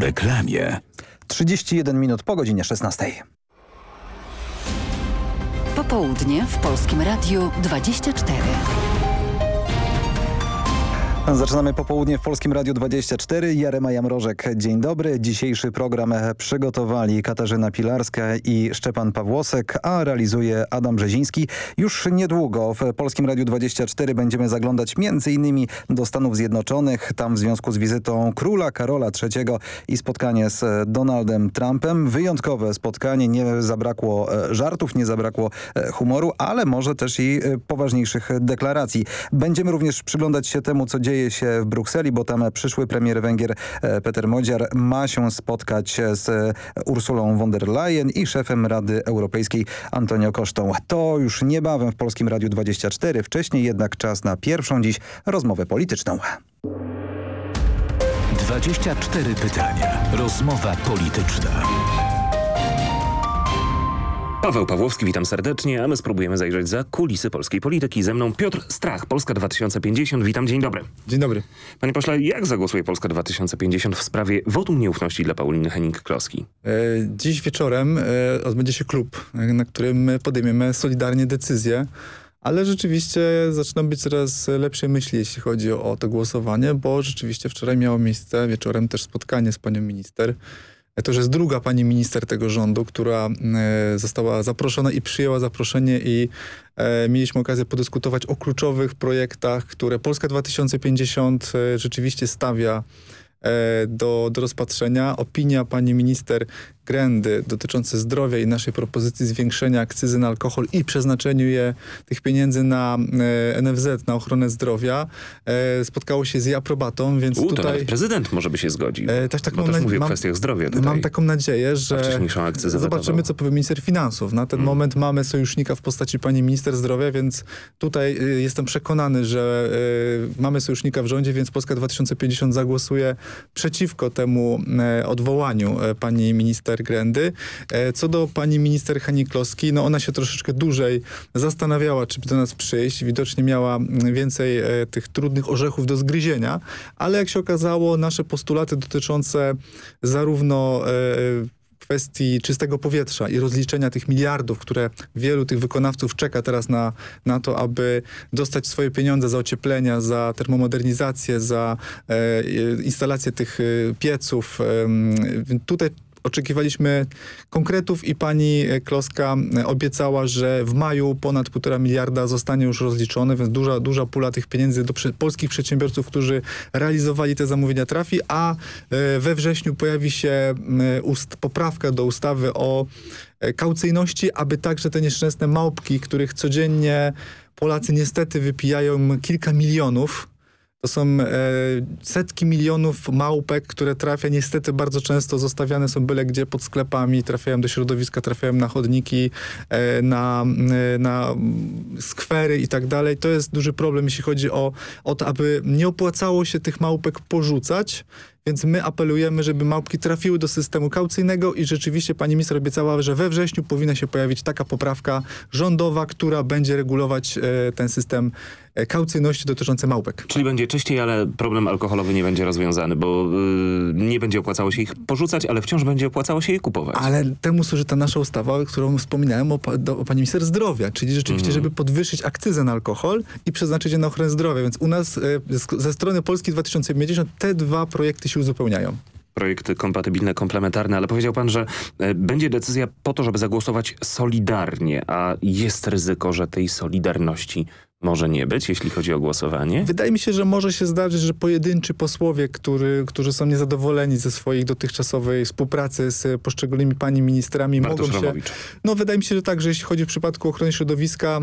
S1: Po reklamie.
S35: 31 minut po godzinie 16.
S36: Popołudnie w Polskim Radiu 24.
S35: Zaczynamy popołudnie w Polskim Radiu 24. Jarema Jamrożek, dzień dobry. Dzisiejszy program przygotowali Katarzyna Pilarska i Szczepan Pawłosek, a realizuje Adam Brzeziński. Już niedługo w Polskim Radiu 24 będziemy zaglądać m.in. do Stanów Zjednoczonych. Tam w związku z wizytą króla Karola III i spotkanie z Donaldem Trumpem. Wyjątkowe spotkanie. Nie zabrakło e, żartów, nie zabrakło e, humoru, ale może też i e, poważniejszych deklaracji. Będziemy również przyglądać się temu, co dzieje dzieje się w Brukseli, bo tam przyszły premier Węgier e, Peter Modziar ma się spotkać z Ursulą von der Leyen i szefem Rady Europejskiej Antonio Kosztą. To już niebawem w Polskim Radiu 24. Wcześniej jednak czas na pierwszą dziś rozmowę polityczną.
S1: 24 pytania. Rozmowa polityczna.
S37: Paweł Pawłowski, witam serdecznie, a my spróbujemy zajrzeć za kulisy polskiej polityki. Ze mną Piotr Strach, Polska 2050. Witam, dzień dobry.
S38: Dzień dobry.
S37: Panie pośle, jak zagłosuje Polska 2050 w sprawie wotum nieufności dla Pauliny Henning-Kloski?
S38: E, dziś wieczorem e, odbędzie się klub, e, na którym podejmiemy solidarnie decyzję, ale rzeczywiście zaczynam być coraz lepszej myśli, jeśli chodzi o, o to głosowanie, bo rzeczywiście wczoraj miało miejsce wieczorem też spotkanie z panią minister, to już jest druga pani minister tego rządu, która e, została zaproszona i przyjęła zaproszenie i e, mieliśmy okazję podyskutować o kluczowych projektach, które Polska 2050 e, rzeczywiście stawia do, do rozpatrzenia. Opinia pani minister Grendy dotyczące zdrowia i naszej propozycji zwiększenia akcyzy na alkohol i przeznaczeniu je, tych pieniędzy na e, NFZ, na ochronę zdrowia, e, spotkało się z jej aprobatą, więc
S37: U,
S38: tutaj...
S37: nawet prezydent może by się zgodził,
S38: e, też tak
S37: bo
S38: mam
S37: też
S38: mam,
S37: o kwestiach zdrowia tutaj.
S38: Mam taką nadzieję, że zobaczymy, co powie minister finansów. Na ten hmm. moment mamy sojusznika w postaci pani minister zdrowia, więc tutaj y, jestem przekonany, że y, mamy sojusznika w rządzie, więc Polska 2050 zagłosuje przeciwko temu y, odwołaniu pani minister Grendy. E, co do pani minister Hanikloski, no ona się troszeczkę dłużej zastanawiała, czy do nas przyjść. Widocznie miała więcej e, tych trudnych orzechów do zgryzienia, ale jak się okazało, nasze postulaty dotyczące zarówno e, kwestii czystego powietrza i rozliczenia tych miliardów, które wielu tych wykonawców czeka teraz na, na to, aby dostać swoje pieniądze za ocieplenia, za termomodernizację, za e, instalację tych pieców. E, tutaj oczekiwaliśmy konkretów i pani Kloska obiecała, że w maju ponad półtora miliarda zostanie już rozliczone, więc duża, duża pula tych pieniędzy do polskich przedsiębiorców, którzy realizowali te zamówienia trafi, a we wrześniu pojawi się ust, poprawka do ustawy o kaucyjności, aby także te nieszczęsne małpki, których codziennie Polacy niestety wypijają kilka milionów, to są e, setki milionów małpek, które trafia. Niestety bardzo często, zostawiane są byle gdzie pod sklepami, trafiają do środowiska, trafiają na chodniki, e, na, e, na skwery i tak dalej. To jest duży problem, jeśli chodzi o, o to, aby nie opłacało się tych małpek porzucać, więc my apelujemy, żeby małpki trafiły do systemu kaucyjnego i rzeczywiście pani minister obiecała, że we wrześniu powinna się pojawić taka poprawka rządowa, która będzie regulować e, ten system kaucyjności dotyczący małpek.
S37: Czyli będzie czyściej, ale problem alkoholowy nie będzie rozwiązany, bo yy, nie będzie opłacało się ich porzucać, ale wciąż będzie opłacało się je kupować.
S38: Ale temu służy ta nasza ustawa, którą wspominałem o, do, o pani minister zdrowia, czyli rzeczywiście, mm. żeby podwyższyć akcyzę na alkohol i przeznaczyć je na ochronę zdrowia. Więc u nas e, ze strony Polski 2050 te dwa projekty się uzupełniają
S37: projekty kompatybilne, komplementarne, ale powiedział pan, że e, będzie decyzja po to, żeby zagłosować solidarnie, a jest ryzyko, że tej solidarności może nie być, jeśli chodzi o głosowanie?
S38: Wydaje mi się, że może się zdarzyć, że pojedynczy posłowie, który, którzy są niezadowoleni ze swojej dotychczasowej współpracy z poszczególnymi pani ministrami
S37: Bartosz
S38: mogą się... No wydaje mi się, że tak, że jeśli chodzi w przypadku ochrony środowiska,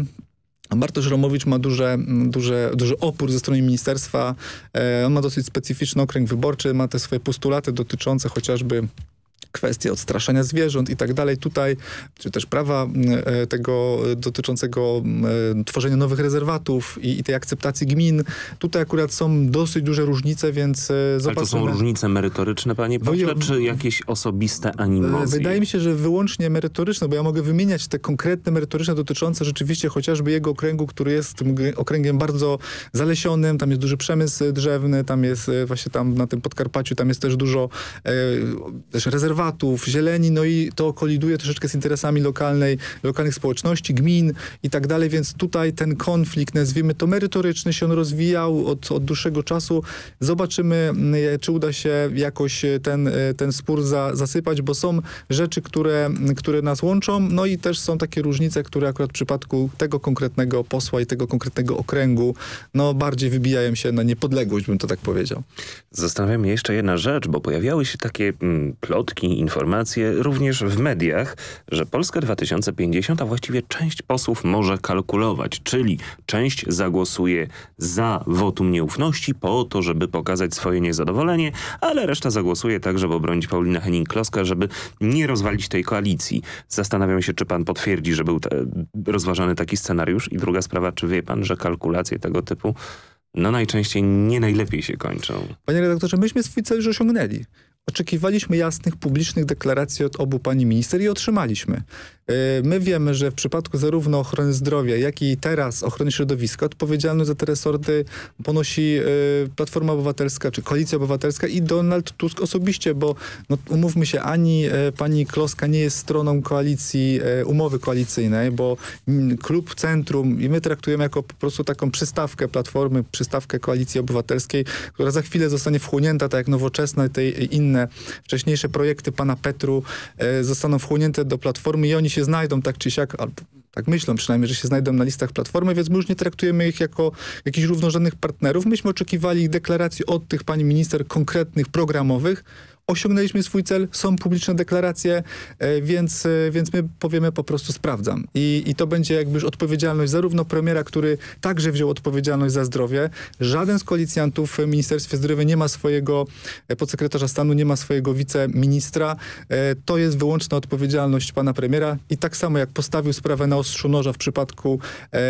S38: Bartosz Romowicz ma duże, duże, duży opór ze strony ministerstwa. E, on ma dosyć specyficzny okręg wyborczy, ma te swoje postulaty dotyczące chociażby kwestie odstraszania zwierząt i tak dalej. Tutaj, czy też prawa e, tego dotyczącego e, tworzenia nowych rezerwatów i, i, tej akceptacji gmin. Tutaj akurat są dosyć duże różnice, więc zobaczymy.
S37: Ale to są różnice merytoryczne, panie pośle, czy jakieś osobiste animozje?
S38: Wydaje mi się, że wyłącznie merytoryczne, bo ja mogę wymieniać te konkretne merytoryczne dotyczące rzeczywiście chociażby jego okręgu, który jest okręgiem bardzo zalesionym, tam jest duży przemysł drzewny, tam jest e, właśnie tam na tym Podkarpaciu, tam jest też dużo e, też rezerwatów, zieleni, no i to koliduje troszeczkę z interesami lokalnej, lokalnych społeczności, gmin i tak dalej, więc tutaj ten konflikt, nazwijmy to merytoryczny, się on rozwijał od, od dłuższego czasu. Zobaczymy, czy uda się jakoś ten, e, ten spór za, zasypać, bo są rzeczy, które, które nas łączą, no i też są takie różnice, które akurat w przypadku tego konkretnego posła i tego konkretnego okręgu, no bardziej wybijają się na niepodległość, bym to tak powiedział.
S37: Zastanawiam się jeszcze jedna rzecz, bo pojawiały się takie mm, plotki, informacje również w mediach, że Polska 2050, a właściwie część posłów może kalkulować, czyli część zagłosuje za wotum nieufności po to, żeby pokazać swoje niezadowolenie, ale reszta zagłosuje tak, żeby obronić Paulina Henning-Kloska, żeby nie rozwalić tej koalicji. Zastanawiam się, czy pan potwierdzi, że był rozważany taki scenariusz i druga sprawa, czy wie pan, że kalkulacje tego typu no najczęściej nie najlepiej się kończą.
S38: Panie redaktorze, myśmy swój cel już osiągnęli. Oczekiwaliśmy jasnych, publicznych deklaracji od obu pani minister i otrzymaliśmy. E, my wiemy, że w przypadku zarówno ochrony zdrowia, jak i teraz ochrony środowiska odpowiedzialność za te resorty ponosi e, Platforma Obywatelska czy Koalicja Obywatelska i Donald Tusk osobiście, bo no, umówmy się, ani e, pani Kloska nie jest stroną koalicji, umowy koalicyjnej, bo klub Centrum i my traktujemy jako po prostu taką przystawkę Platformy, przystawkę Koalicji Obywatelskiej, która za chwilę zostanie wchłonięta, tak jak nowoczesna i te inne wcześniejsze projekty pana Petru zostaną wchłonięte do Platformy i oni się się znajdą tak czy siak, albo tak myślą przynajmniej, że się znajdą na listach Platformy, więc my już nie traktujemy ich jako jakichś równorzędnych partnerów. Myśmy oczekiwali deklaracji od tych pani minister konkretnych, programowych, osiągnęliśmy swój cel, są publiczne deklaracje, e, więc, e, więc my powiemy po prostu sprawdzam. I, I to będzie jakby już odpowiedzialność zarówno premiera, który także wziął odpowiedzialność za zdrowie. Żaden z koalicjantów w Ministerstwie Zdrowia nie ma swojego e, podsekretarza stanu, nie ma swojego wiceministra. To jest wyłączna odpowiedzialność pana premiera i tak samo jak postawił sprawę na ostrzu noża w przypadku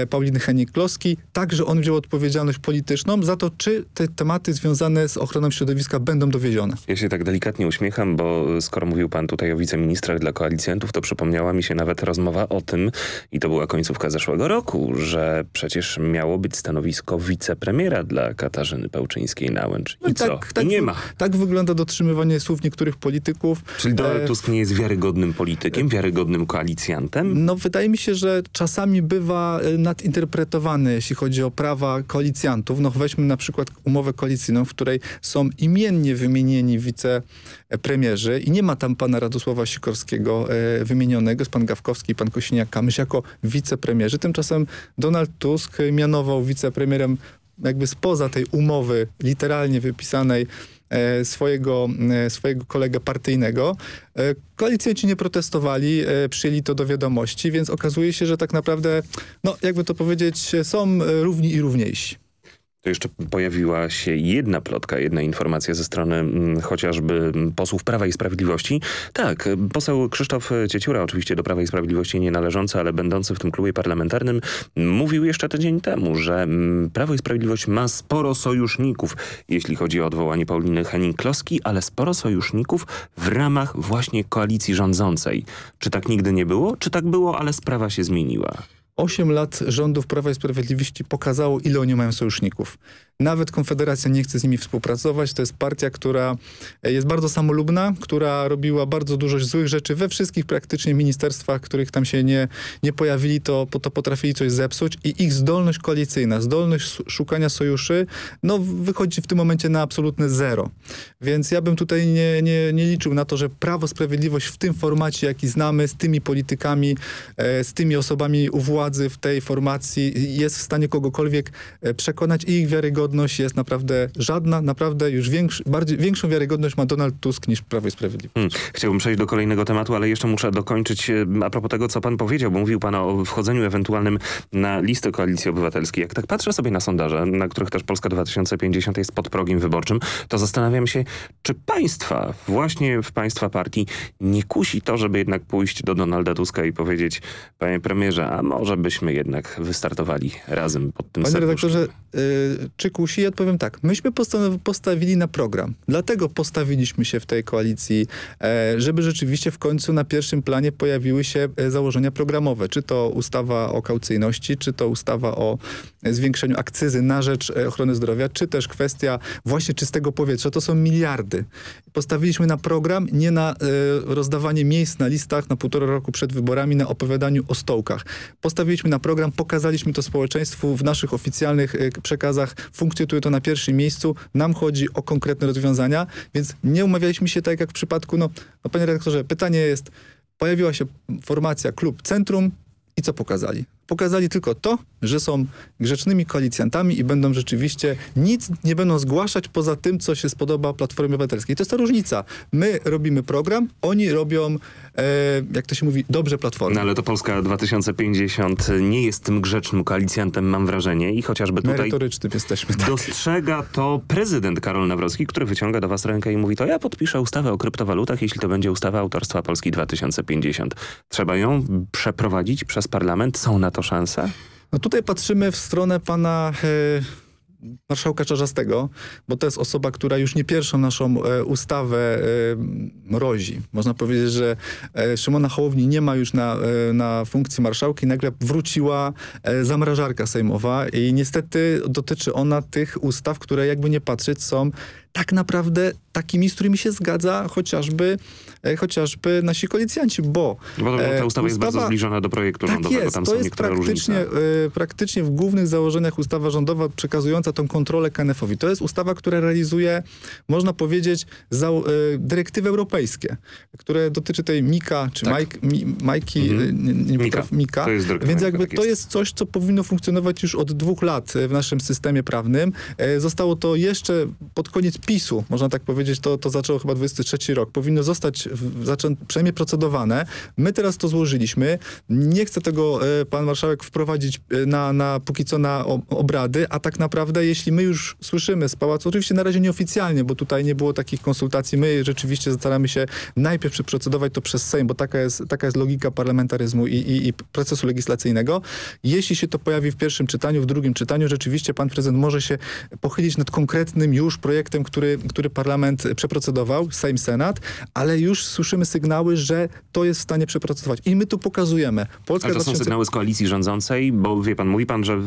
S38: Pauliny Henik-Kloski, także on wziął odpowiedzialność polityczną za to, czy te tematy związane z ochroną środowiska będą dowiezione.
S37: Się tak delikatnie delikatnie uśmiecham, bo skoro mówił pan tutaj o wiceministrach dla koalicjantów, to przypomniała mi się nawet rozmowa o tym, i to była końcówka zeszłego roku, że przecież miało być stanowisko wicepremiera dla Katarzyny Pełczyńskiej-Nałęcz. I no co? Tak,
S38: tak,
S37: nie ma.
S38: Tak wygląda dotrzymywanie słów niektórych polityków.
S37: Czyli Donald e... Tusk nie jest wiarygodnym politykiem, wiarygodnym koalicjantem?
S38: No wydaje mi się, że czasami bywa e, nadinterpretowany, jeśli chodzi o prawa koalicjantów. No weźmy na przykład umowę koalicyjną, w której są imiennie wymienieni wice premierzy i nie ma tam pana Radosława Sikorskiego e, wymienionego, jest pan Gawkowski i pan Kosiniak-Kamysz jako wicepremierzy. Tymczasem Donald Tusk mianował wicepremierem jakby spoza tej umowy literalnie wypisanej E, swojego, e, swojego kolegę partyjnego. Koalicjanci nie protestowali, przyjęli to do wiadomości, więc okazuje się, że tak naprawdę, no jakby to powiedzieć, są równi i równiejsi.
S37: To jeszcze pojawiła się jedna plotka, jedna informacja ze strony mm, chociażby posłów Prawa i Sprawiedliwości. Tak, poseł Krzysztof Cieciura, oczywiście do Prawa i Sprawiedliwości nie należący, ale będący w tym klubie parlamentarnym, mówił jeszcze tydzień temu, że mm, Prawo i Sprawiedliwość ma sporo sojuszników, jeśli chodzi o odwołanie Pauliny Henning-Kloski, ale sporo sojuszników w ramach właśnie koalicji rządzącej. Czy tak nigdy nie było? Czy tak było, ale sprawa się zmieniła?
S38: Osiem lat rządów Prawa i Sprawiedliwości pokazało, ile oni mają sojuszników. Nawet Konfederacja nie chce z nimi współpracować. To jest partia, która e, jest bardzo samolubna, która robiła bardzo dużo złych rzeczy we wszystkich praktycznie ministerstwach, których tam się nie, nie pojawili, to, to potrafili coś zepsuć i ich zdolność koalicyjna, zdolność szukania sojuszy, no wychodzi w tym momencie na absolutne zero. Więc ja bym tutaj nie, nie, nie liczył na to, że Prawo Sprawiedliwość w tym formacie, jaki znamy, z tymi politykami, e, z tymi osobami u władzy w tej formacji jest w stanie kogokolwiek e, przekonać i ich wiarygodność wiarygodność jest naprawdę żadna, naprawdę już większy, bardziej, większą wiarygodność ma Donald Tusk niż Prawo i Sprawiedliwość. Hmm.
S37: Chciałbym przejść do kolejnego tematu, ale jeszcze muszę dokończyć e, a propos tego, co pan powiedział, bo mówił pan o wchodzeniu ewentualnym na listę Koalicji Obywatelskiej. Jak tak patrzę sobie na sondaże, na których też Polska 2050 jest pod progiem wyborczym, to zastanawiam się, czy państwa, właśnie w państwa partii nie kusi to, żeby jednak pójść do Donalda Tuska i powiedzieć, panie premierze, a może byśmy jednak wystartowali razem pod tym
S38: Panie redaktorze, yy, czy kusi? I odpowiem tak. Myśmy postawili na program. Dlatego postawiliśmy się w tej koalicji, e, żeby rzeczywiście w końcu na pierwszym planie pojawiły się e, założenia programowe. Czy to ustawa o kaucyjności, czy to ustawa o zwiększeniu akcyzy na rzecz e, ochrony zdrowia, czy też kwestia właśnie czystego powietrza. To są miliardy. Postawiliśmy na program, nie na rozdawanie miejsc na listach na półtora roku przed wyborami, na opowiadaniu o stołkach. Postawiliśmy na program, pokazaliśmy to społeczeństwu w naszych oficjalnych przekazach funkcjonuje to na pierwszym miejscu. Nam chodzi o konkretne rozwiązania, więc nie umawialiśmy się tak jak w przypadku, no, no panie redaktorze, pytanie jest, pojawiła się formacja Klub Centrum i co pokazali? Pokazali tylko to, że są grzecznymi koalicjantami i będą rzeczywiście nic nie będą zgłaszać poza tym, co się spodoba Platformie Obywatelskiej. To jest ta różnica. My robimy program, oni robią, e, jak to się mówi, dobrze Platformę.
S37: No ale to Polska 2050 nie jest tym grzecznym koalicjantem, mam wrażenie. I chociażby tutaj
S38: jesteśmy, tak.
S37: dostrzega to prezydent Karol Nawrocki, który wyciąga do was rękę i mówi to ja podpiszę ustawę o kryptowalutach, jeśli to będzie ustawa autorstwa Polski 2050. Trzeba ją przeprowadzić przez parlament. Są na to szanse?
S38: No tutaj patrzymy w stronę pana... E, marszałka Czarzastego, bo to jest osoba, która już nie pierwszą naszą e, ustawę e, mrozi. Można powiedzieć, że e, Szymona Hołowni nie ma już na, e, na funkcji marszałki. Nagle wróciła zamrażarka sejmowa i niestety dotyczy ona tych ustaw, które jakby nie patrzeć są tak naprawdę takimi, z którymi się zgadza chociażby, chociażby nasi koalicjanci, bo...
S37: Bo ta e, ustawa, ustawa jest bardzo zbliżona do projektu
S38: tak
S37: rządowego,
S38: jest,
S37: tam
S38: to
S37: są
S38: jest praktycznie,
S37: różnice.
S38: e, praktycznie w głównych założeniach ustawa rządowa przekazująca tą kontrolę KNF-owi. To jest ustawa, która realizuje, można powiedzieć, za, dyrektywy europejskie, które dotyczy tej Mika, czy tak. mi, Majki, mhm. nie, nie Mika. Mika. To jest Więc jakby tak to jest. jest coś, co powinno funkcjonować już od dwóch lat w naszym systemie prawnym. Zostało to jeszcze pod koniec PiSu, można tak powiedzieć, to, to zaczęło chyba 23 rok. Powinno zostać przynajmniej procedowane. My teraz to złożyliśmy. Nie chce tego e, pan marszałek wprowadzić e, na, na póki co na obrady, a tak naprawdę jeśli my już słyszymy z pałacu, oczywiście na razie nieoficjalnie, bo tutaj nie było takich konsultacji, my rzeczywiście staramy się najpierw przeprocedować to przez Sejm, bo taka jest, taka jest logika parlamentaryzmu i, i, i procesu legislacyjnego. Jeśli się to pojawi w pierwszym czytaniu, w drugim czytaniu, rzeczywiście pan prezydent może się pochylić nad konkretnym już projektem, który, który parlament przeprocedował, Sejm, Senat, ale już słyszymy sygnały, że to jest w stanie przeprocedować. I my tu pokazujemy.
S37: Polska ale to 2000... są sygnały z koalicji rządzącej, bo wie pan, mówi pan, że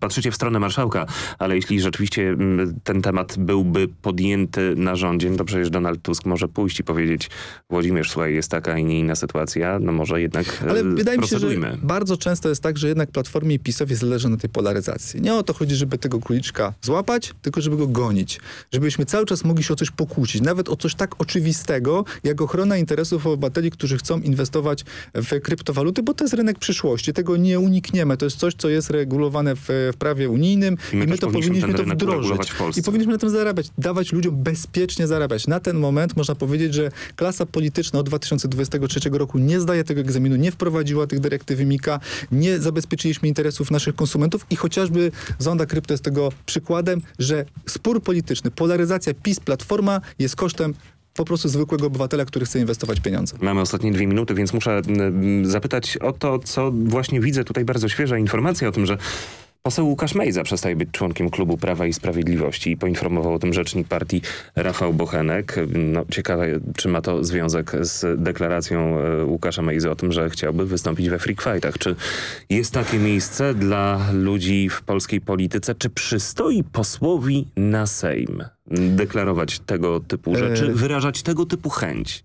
S37: patrzycie w stronę marszałka, ale jeśli rzeczywiście ten temat byłby podjęty na rządzie, no to przecież Donald Tusk może pójść i powiedzieć Włodzimierz, słuchaj, jest taka i nie inna sytuacja, no może jednak
S38: Ale e, wydaje mi się, że bardzo często jest tak, że jednak Platformie i PiSowi zależy na tej polaryzacji. Nie o to chodzi, żeby tego króliczka złapać, tylko żeby go gonić. żebyśmy cały czas mogli się o coś pokłócić, nawet o coś tak oczywistego, jak ochrona interesów obywateli, którzy chcą inwestować w kryptowaluty, bo to jest rynek przyszłości. Tego nie unikniemy. To jest coś, co jest regulowane w, w prawie unijnym
S37: I my
S38: i my to
S37: powinniśmy
S38: to wdrożyć. I powinniśmy na tym zarabiać, dawać ludziom bezpiecznie zarabiać. Na ten moment można powiedzieć, że klasa polityczna od 2023 roku nie zdaje tego egzaminu, nie wprowadziła tych dyrektyw MIKA, nie zabezpieczyliśmy interesów naszych konsumentów i chociażby Zonda Krypto jest tego przykładem, że spór polityczny, polaryzacja PiS-Platforma jest kosztem po prostu zwykłego obywatela, który chce inwestować pieniądze.
S37: Mamy ostatnie dwie minuty, więc muszę mm, zapytać o to, co właśnie widzę tutaj bardzo świeża informacja o tym, że Poseł Łukasz Mejza przestaje być członkiem klubu Prawa i Sprawiedliwości i poinformował o tym rzecznik partii Rafał Bochenek. No, ciekawe, czy ma to związek z deklaracją e, Łukasza Mejzy o tym, że chciałby wystąpić we freak fightach. Czy jest takie miejsce dla ludzi w polskiej polityce? Czy przystoi posłowi na Sejm deklarować tego typu rzeczy,
S38: E,
S37: wyrażać tego typu chęć?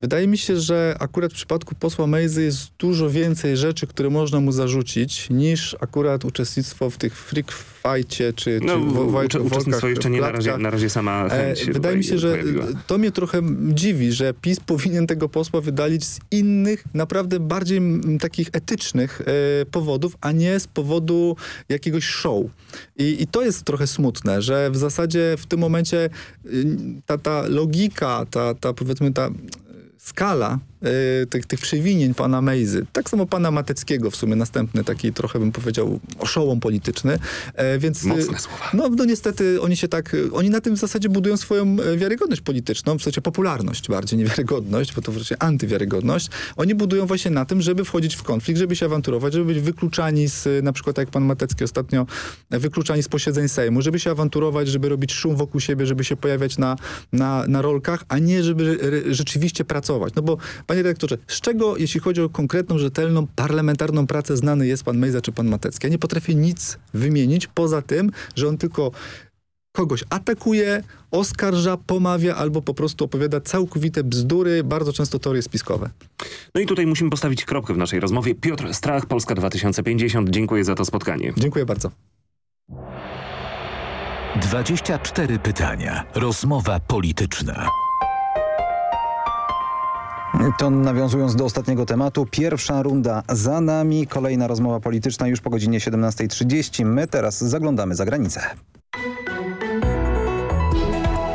S38: Wydaje mi się, że akurat w przypadku posła Mejzy jest dużo więcej rzeczy, które można mu zarzucić, niż akurat uczestnictwo w tych freak fightie, czy,
S37: No,
S38: czy w, w,
S37: ucze-
S38: w
S37: uczestnictwo jeszcze nie, na razie, na razie sama
S38: E,
S37: chęć się
S38: Wydaje mi się, że
S37: pojawiła.
S38: to mnie trochę dziwi, że PiS powinien tego posła wydalić z innych, naprawdę bardziej takich etycznych e, powodów, a nie z powodu jakiegoś show. I, I to jest trochę smutne, że w zasadzie w tym momencie y, ta, ta logika, ta, ta powiedzmy ta skala y, tych, tych przewinień pana Mejzy, tak samo pana Mateckiego w sumie, następny taki trochę bym powiedział oszołom polityczny, e, więc... y,
S37: Mocne słowa.
S38: No, no niestety oni się tak, oni na tym w zasadzie budują swoją e, wiarygodność polityczną, w sensie popularność bardziej, nie wiarygodność, bo to wreszcie antywiarygodność. Oni budują właśnie na tym, żeby wchodzić w konflikt, żeby się awanturować, żeby być wykluczani z, na przykład tak jak pan Matecki ostatnio, e, wykluczani z posiedzeń Sejmu, żeby się awanturować, żeby robić szum wokół siebie, żeby się pojawiać na, na, na rolkach, a nie żeby rzeczywiście pracować. No bo, panie redaktorze, z czego, jeśli chodzi o konkretną, rzetelną, parlamentarną pracę, znany jest pan Mejza czy pan Matecki? Ja nie potrafię nic wymienić, poza tym, że on tylko kogoś atakuje, oskarża, pomawia albo po prostu opowiada całkowite bzdury, bardzo często teorie spiskowe.
S37: No i tutaj musimy postawić kropkę w naszej rozmowie. Piotr Strach, Polska 2050. Dziękuję za to spotkanie.
S38: Dziękuję bardzo.
S1: 24 pytania. Rozmowa polityczna.
S35: To nawiązując do ostatniego tematu, pierwsza runda za nami, kolejna rozmowa polityczna już po godzinie 17.30. My teraz zaglądamy za granicę.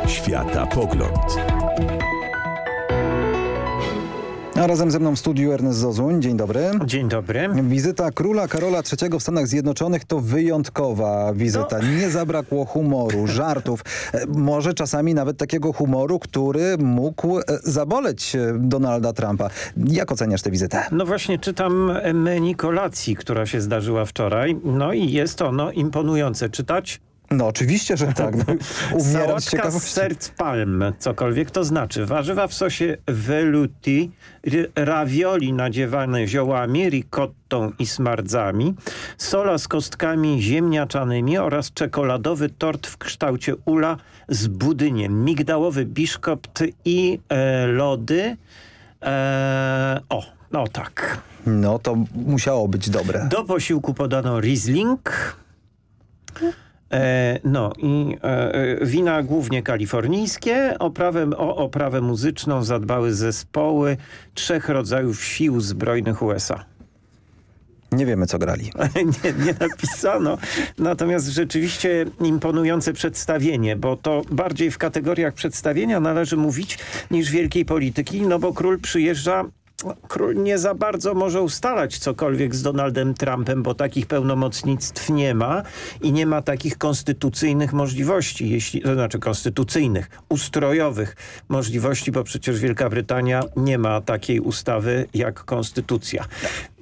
S1: Świata pogląd.
S35: A razem ze mną w studiu Ernest Zozuń. Dzień dobry.
S39: Dzień dobry.
S35: Wizyta króla Karola III w Stanach Zjednoczonych to wyjątkowa wizyta.
S39: No.
S35: Nie zabrakło humoru, żartów, e, może czasami nawet takiego humoru, który mógł e, zaboleć e, Donalda Trumpa. Jak oceniasz tę wizytę?
S39: No właśnie czytam menu kolacji, która się zdarzyła wczoraj. No i jest ono imponujące. Czytać?
S35: No oczywiście, że tak. No, umieram z ciekawości.
S39: serc palm, cokolwiek to znaczy. Warzywa w sosie velouti, ry- ravioli nadziewane ziołami, ricottą i smardzami, sola z kostkami ziemniaczanymi oraz czekoladowy tort w kształcie ula z budyniem, migdałowy biszkopt i e, lody. E, o, no tak.
S35: No to musiało być dobre.
S39: Do posiłku podano Riesling. E, no i e, e, wina głównie kalifornijskie. Oprawę, o oprawę muzyczną zadbały zespoły trzech rodzajów sił zbrojnych USA.
S35: Nie wiemy, co grali.
S39: nie, nie napisano. Natomiast rzeczywiście imponujące przedstawienie, bo to bardziej w kategoriach przedstawienia należy mówić niż wielkiej polityki, no bo król przyjeżdża Król nie za bardzo może ustalać cokolwiek z Donaldem Trumpem, bo takich pełnomocnictw nie ma i nie ma takich konstytucyjnych możliwości, jeśli, to znaczy konstytucyjnych, ustrojowych możliwości, bo przecież Wielka Brytania nie ma takiej ustawy jak konstytucja.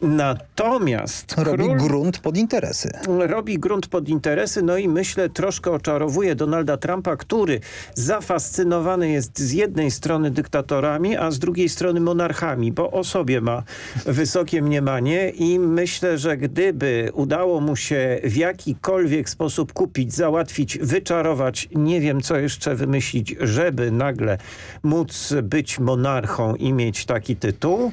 S39: Natomiast
S35: Robi grunt pod interesy.
S39: robi grunt pod interesy, no i myślę troszkę oczarowuje Donalda Trumpa, który zafascynowany jest z jednej strony dyktatorami, a z drugiej strony monarchami, bo o sobie ma. Wysokie mniemanie i myślę, że gdyby udało mu się w jakikolwiek sposób kupić, załatwić, wyczarować, nie wiem co jeszcze wymyślić, żeby nagle móc być monarchą i mieć taki tytuł,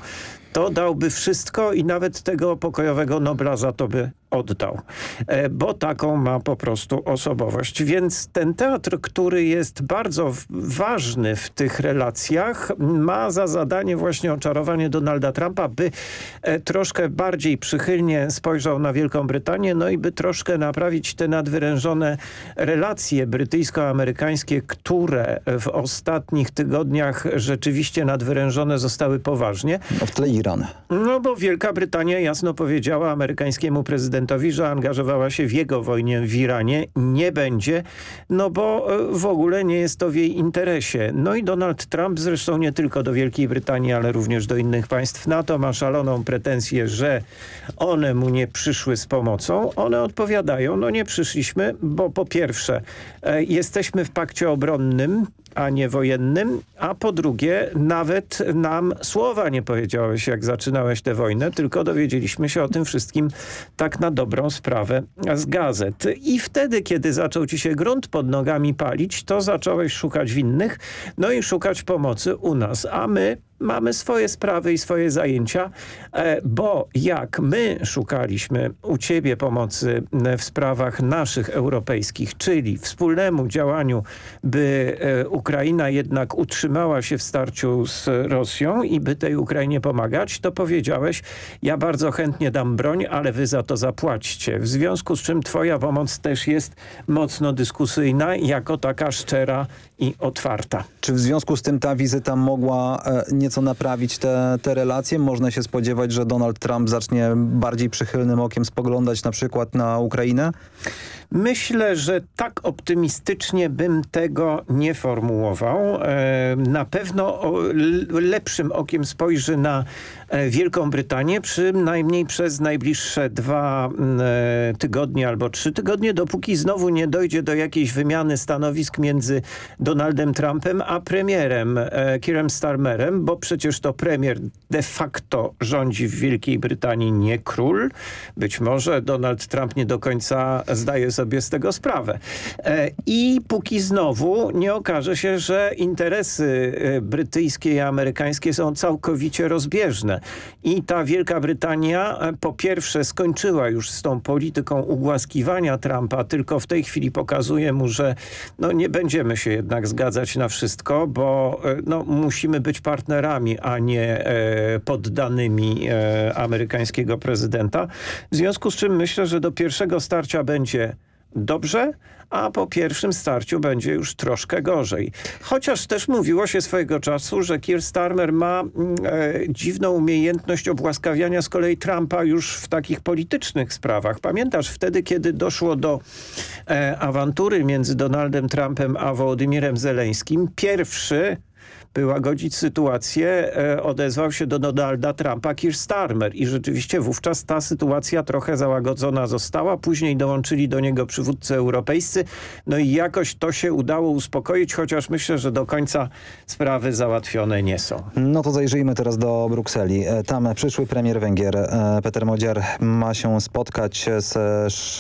S39: to dałby wszystko i nawet tego pokojowego Nobla za to by oddał, e, bo taką ma po prostu osobowość. Więc ten teatr, który jest bardzo ważny w tych relacjach, ma za zadanie właśnie oczarowanie Donalda Trumpa, by e, troszkę bardziej przychylnie spojrzał na Wielką Brytanię, no i by troszkę naprawić te nadwyrężone relacje brytyjsko-amerykańskie, które w ostatnich tygodniach rzeczywiście nadwyrężone zostały poważnie.
S35: No w tle Iran.
S39: No bo Wielka Brytania jasno powiedziała amerykańskiemu prezydentowi, że angażowała się w jego wojnie w Iranie. Nie będzie, no bo e, w ogóle nie jest to w jej interesie. No i Donald Trump zresztą nie tylko do Wielkiej Brytanii, ale również do innych państw NATO ma szaloną pretensję, że one mu nie przyszły z pomocą. One odpowiadają, no nie przyszliśmy, bo po pierwsze e, jesteśmy w pakcie obronnym, a nie wojennym, a po drugie nawet nam słowa nie powiedziałeś, jak zaczynałeś tę wojnę, tylko dowiedzieliśmy się o tym wszystkim tak na dobrą sprawę z gazet. I wtedy, kiedy zaczął ci się grunt pod nogami palić, to zacząłeś szukać winnych, no i szukać pomocy u nas, a my mamy swoje sprawy i swoje zajęcia, e, bo jak my szukaliśmy u ciebie pomocy w sprawach naszych europejskich, czyli wspólnemu działaniu, by e, Ukraina jednak utrzymała się w starciu z Rosją i by tej Ukrainie pomagać, to powiedziałeś, ja bardzo chętnie dam broń, ale wy za to zapłaćcie. W związku z czym twoja pomoc też jest mocno dyskusyjna, jako taka szczera i otwarta.
S35: Czy w związku z tym ta wizyta mogła e, nieco naprawić te, te relacje? Można się spodziewać, że Donald Trump zacznie bardziej przychylnym okiem spoglądać na przykład na Ukrainę?
S39: Myślę, że tak optymistycznie bym tego nie formułował. E, na pewno lepszym okiem spojrzy na Wielką Brytanię, przynajmniej przez najbliższe dwa e, tygodnie albo trzy tygodnie, dopóki znowu nie dojdzie do jakiejś wymiany stanowisk między Donaldem Trumpem a premierem Kirem Starmerem, bo przecież to premier de facto rządzi w Wielkiej Brytanii, nie król. Być może Donald Trump nie do końca zdaje sobie z tego sprawę. E, I póki znowu nie okaże się, że interesy e, brytyjskie i amerykańskie są całkowicie rozbieżne. I ta Wielka Brytania e, po pierwsze skończyła już z tą polityką ugłaskiwania Trumpa, tylko w tej chwili pokazuje mu, że no nie będziemy się jednak zgadzać na wszystko, bo no, musimy być partnerami, a nie e, poddanymi e, amerykańskiego prezydenta. W związku z czym myślę, że do pierwszego starcia będzie dobrze, a po pierwszym starciu będzie już troszkę gorzej. Chociaż też mówiło się swojego czasu, że Keir Starmer ma mm, e, dziwną umiejętność obłaskawiania z kolei Trumpa już w takich politycznych sprawach. Pamiętasz wtedy, kiedy doszło do e, awantury między Donaldem Trumpem a Wołodymirem Zeleńskim, pierwszy by łagodzić sytuację, e, odezwał się do Donalda Trumpa Keir Starmer i rzeczywiście wówczas ta sytuacja trochę załagodzona została. Później dołączyli do niego przywódcy europejscy. No i jakoś to się udało uspokoić, chociaż myślę, że do końca sprawy załatwione nie są.
S35: No to zajrzyjmy teraz do Brukseli. E, tam przyszły premier Węgier e, Peter Modziar ma się spotkać z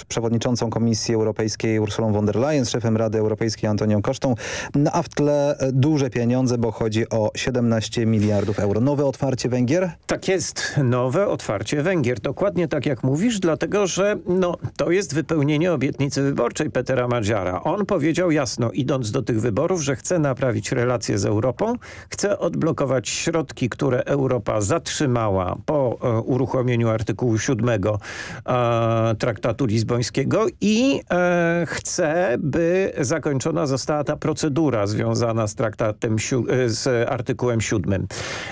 S35: przewodniczącą Komisji Europejskiej Ursulą von der Leyen, z szefem Rady Europejskiej Antonią Kosztą, no, a w tle duże pieniądze, bo chodzi o 17 miliardów euro. Nowe otwarcie Węgier?
S39: Tak jest, nowe otwarcie Węgier. Dokładnie tak jak mówisz, dlatego że no, to jest wypełnienie obietnicy wyborczej Petera Madziara. On powiedział jasno, idąc do tych wyborów, że chce naprawić relacje z Europą, chce odblokować środki, które Europa zatrzymała po e, uruchomieniu artykułu 7 e, traktatu lizbońskiego i e, chce, by zakończona została ta procedura związana z traktatem e, z artykułem 7.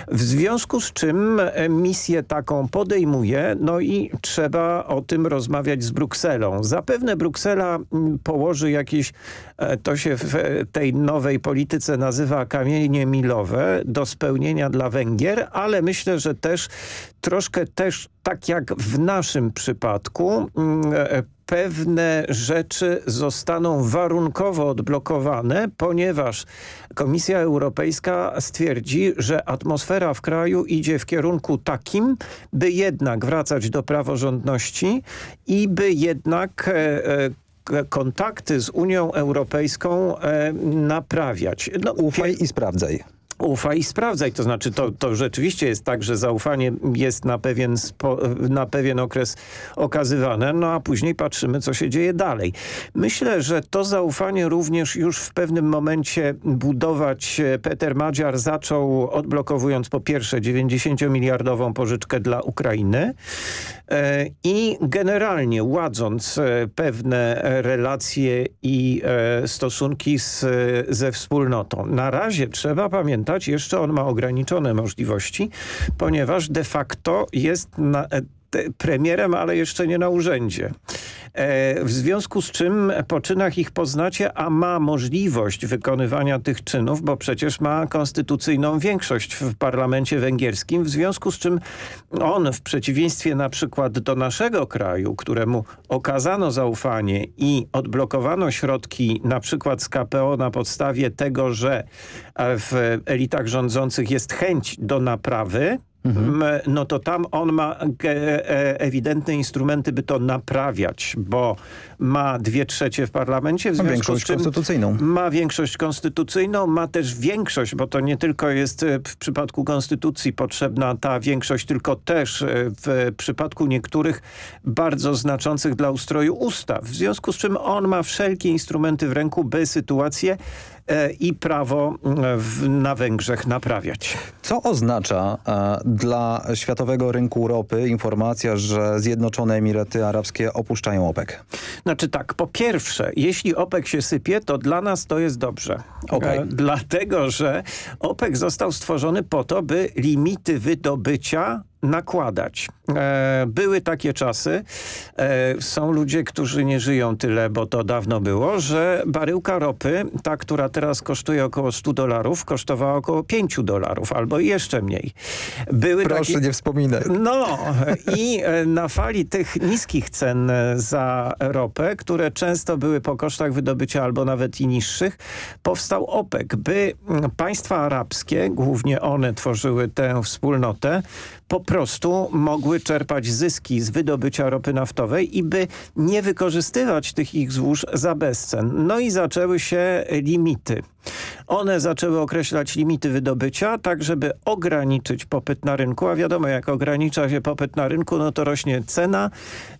S39: W związku z czym misję taką podejmuje, no i trzeba o tym rozmawiać z Brukselą. Zapewne Bruksela położy jakieś, e, to się w tej nowej polityce nazywa kamienie milowe do spełnienia dla Węgier, ale myślę, że też troszkę też tak jak w naszym przypadku mm, e, pewne rzeczy zostaną warunkowo odblokowane, ponieważ Komisja Europejska stwierdzi, że atmosfera w kraju idzie w kierunku takim, by jednak wracać do praworządności i by jednak e, e, kontakty z Unią Europejską e, naprawiać.
S35: No, Ufaj i sprawdzaj.
S39: Ufaj i sprawdzaj. To znaczy to, to rzeczywiście jest tak, że zaufanie jest na pewien, spo, na pewien okres okazywane, no a później patrzymy, co się dzieje dalej. Myślę, że to zaufanie również już w pewnym momencie budować Peter Madziar zaczął odblokowując po pierwsze 90-miliardową pożyczkę dla Ukrainy e, i generalnie ładząc e, pewne relacje i e, stosunki z, ze wspólnotą. Na razie trzeba pamiętać, pamiętać, jeszcze on ma ograniczone możliwości, ponieważ de facto jest na, premierem, ale jeszcze nie na urzędzie. E, w związku z czym po czynach ich poznacie, a ma możliwość wykonywania tych czynów, bo przecież ma konstytucyjną większość w parlamencie węgierskim, w związku z czym on w przeciwieństwie na przykład do naszego kraju, któremu okazano zaufanie i odblokowano środki na przykład z KPO na podstawie tego, że w elitach rządzących jest chęć do naprawy, Mhm. no to tam on ma e, ewidentne instrumenty, by to naprawiać, bo ma dwie trzecie w parlamencie. W
S35: ma większość konstytucyjną.
S39: Ma większość konstytucyjną, ma też większość, bo to nie tylko jest e, w przypadku konstytucji potrzebna ta większość, tylko też e, w przypadku niektórych bardzo znaczących dla ustroju ustaw. W związku z czym on ma wszelkie instrumenty w ręku, by sytuację E, i prawo e, w, na Węgrzech naprawiać.
S35: Co oznacza e, dla światowego rynku ropy informacja, że Zjednoczone Emiraty Arabskie opuszczają OPEC?
S39: Znaczy tak, po pierwsze, jeśli OPEC się sypie, to dla nas to jest dobrze. Okay. Dlatego, że OPEC został stworzony po to, by limity wydobycia nakładać. E, były takie czasy, e, są ludzie, którzy nie żyją tyle, bo to dawno było, że baryłka ropy, ta, która teraz kosztuje około 100 dolarów, kosztowała około 5 dolarów, albo jeszcze mniej.
S35: Były Proszę takie... nie wspominać.
S39: No i e, na fali tych niskich cen za ropę, które często były po kosztach wydobycia albo nawet i niższych, powstał OPEC, by państwa arabskie, głównie one tworzyły tę wspólnotę, po prostu mogły czerpać zyski z wydobycia ropy naftowej i by nie wykorzystywać tych ich złóż za bezcen. No i zaczęły się limity. One zaczęły określać limity wydobycia, tak żeby ograniczyć popyt na rynku, a wiadomo jak ogranicza się popyt na rynku, no to rośnie cena,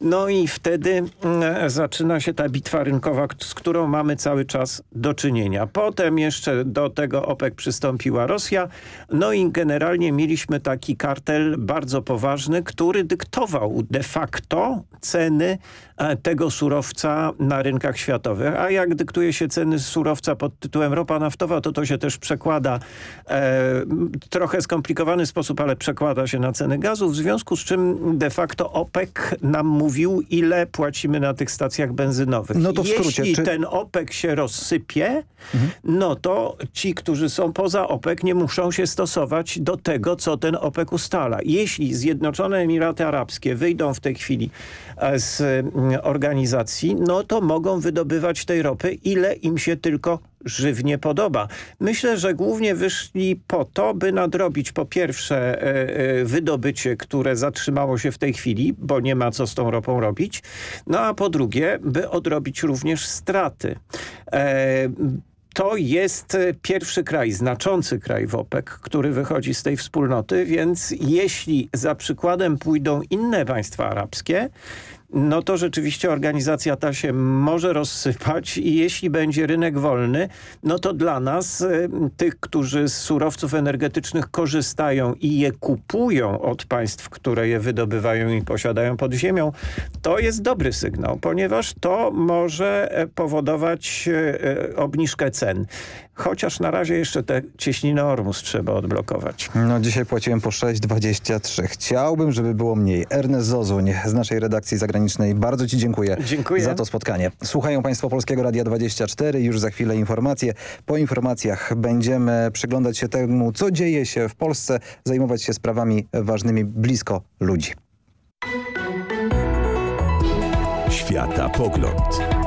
S39: no i wtedy mm, zaczyna się ta bitwa rynkowa, z którą mamy cały czas do czynienia. Potem jeszcze do tego OPEC przystąpiła Rosja, no i generalnie mieliśmy taki kartel bardzo poważny, który dyktował de facto ceny e, tego surowca na rynkach światowych. A jak dyktuje się ceny surowca pod tytułem ropa naftowa, to to się też przekłada e, trochę skomplikowany sposób, ale przekłada się na ceny gazu, w związku z czym de facto OPEC nam mówił, ile płacimy na tych stacjach benzynowych. No to w skrócie, Jeśli czy... ten OPEC się rozsypie, mhm. no to ci, którzy są poza OPEC nie muszą się stosować do tego, co ten OPEC ustala. Jeśli Zjednoczone Emiraty Arabskie wyjdą w tej chwili z mm, organizacji, no to mogą wydobywać tej ropy, ile im się tylko żywnie podoba. Myślę, że głównie wyszli po to, by nadrobić po pierwsze e, e, wydobycie, które zatrzymało się w tej chwili, bo nie ma co z tą ropą robić, no a po drugie, by odrobić również straty. E, to jest pierwszy kraj, znaczący kraj w OPEC, który wychodzi z tej wspólnoty, więc jeśli za przykładem pójdą inne państwa arabskie, no to rzeczywiście organizacja ta się może rozsypać i jeśli będzie rynek wolny, no to dla nas, y, tych, którzy z surowców energetycznych korzystają i je kupują od państw, które je wydobywają i posiadają pod ziemią, to jest dobry sygnał, ponieważ to może e, powodować e, e, obniżkę cen. Chociaż na razie jeszcze te cieśniny Ormus trzeba odblokować.
S35: No dzisiaj płaciłem po 6,23. Chciałbym, żeby było mniej. Ernest Zozuń z naszej redakcji zagranicznej. Bardzo Ci dziękuję,
S39: dziękuję.
S35: za to spotkanie. Słuchają Państwo Polskiego Radia 24. Już za chwilę informacje. Po informacjach będziemy przyglądać się temu, co dzieje się w Polsce, zajmować się sprawami ważnymi blisko ludzi.
S1: Świata Pogląd.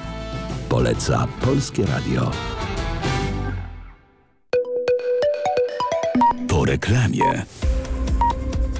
S1: Poleca Polskie Radio.
S40: Po reklamie.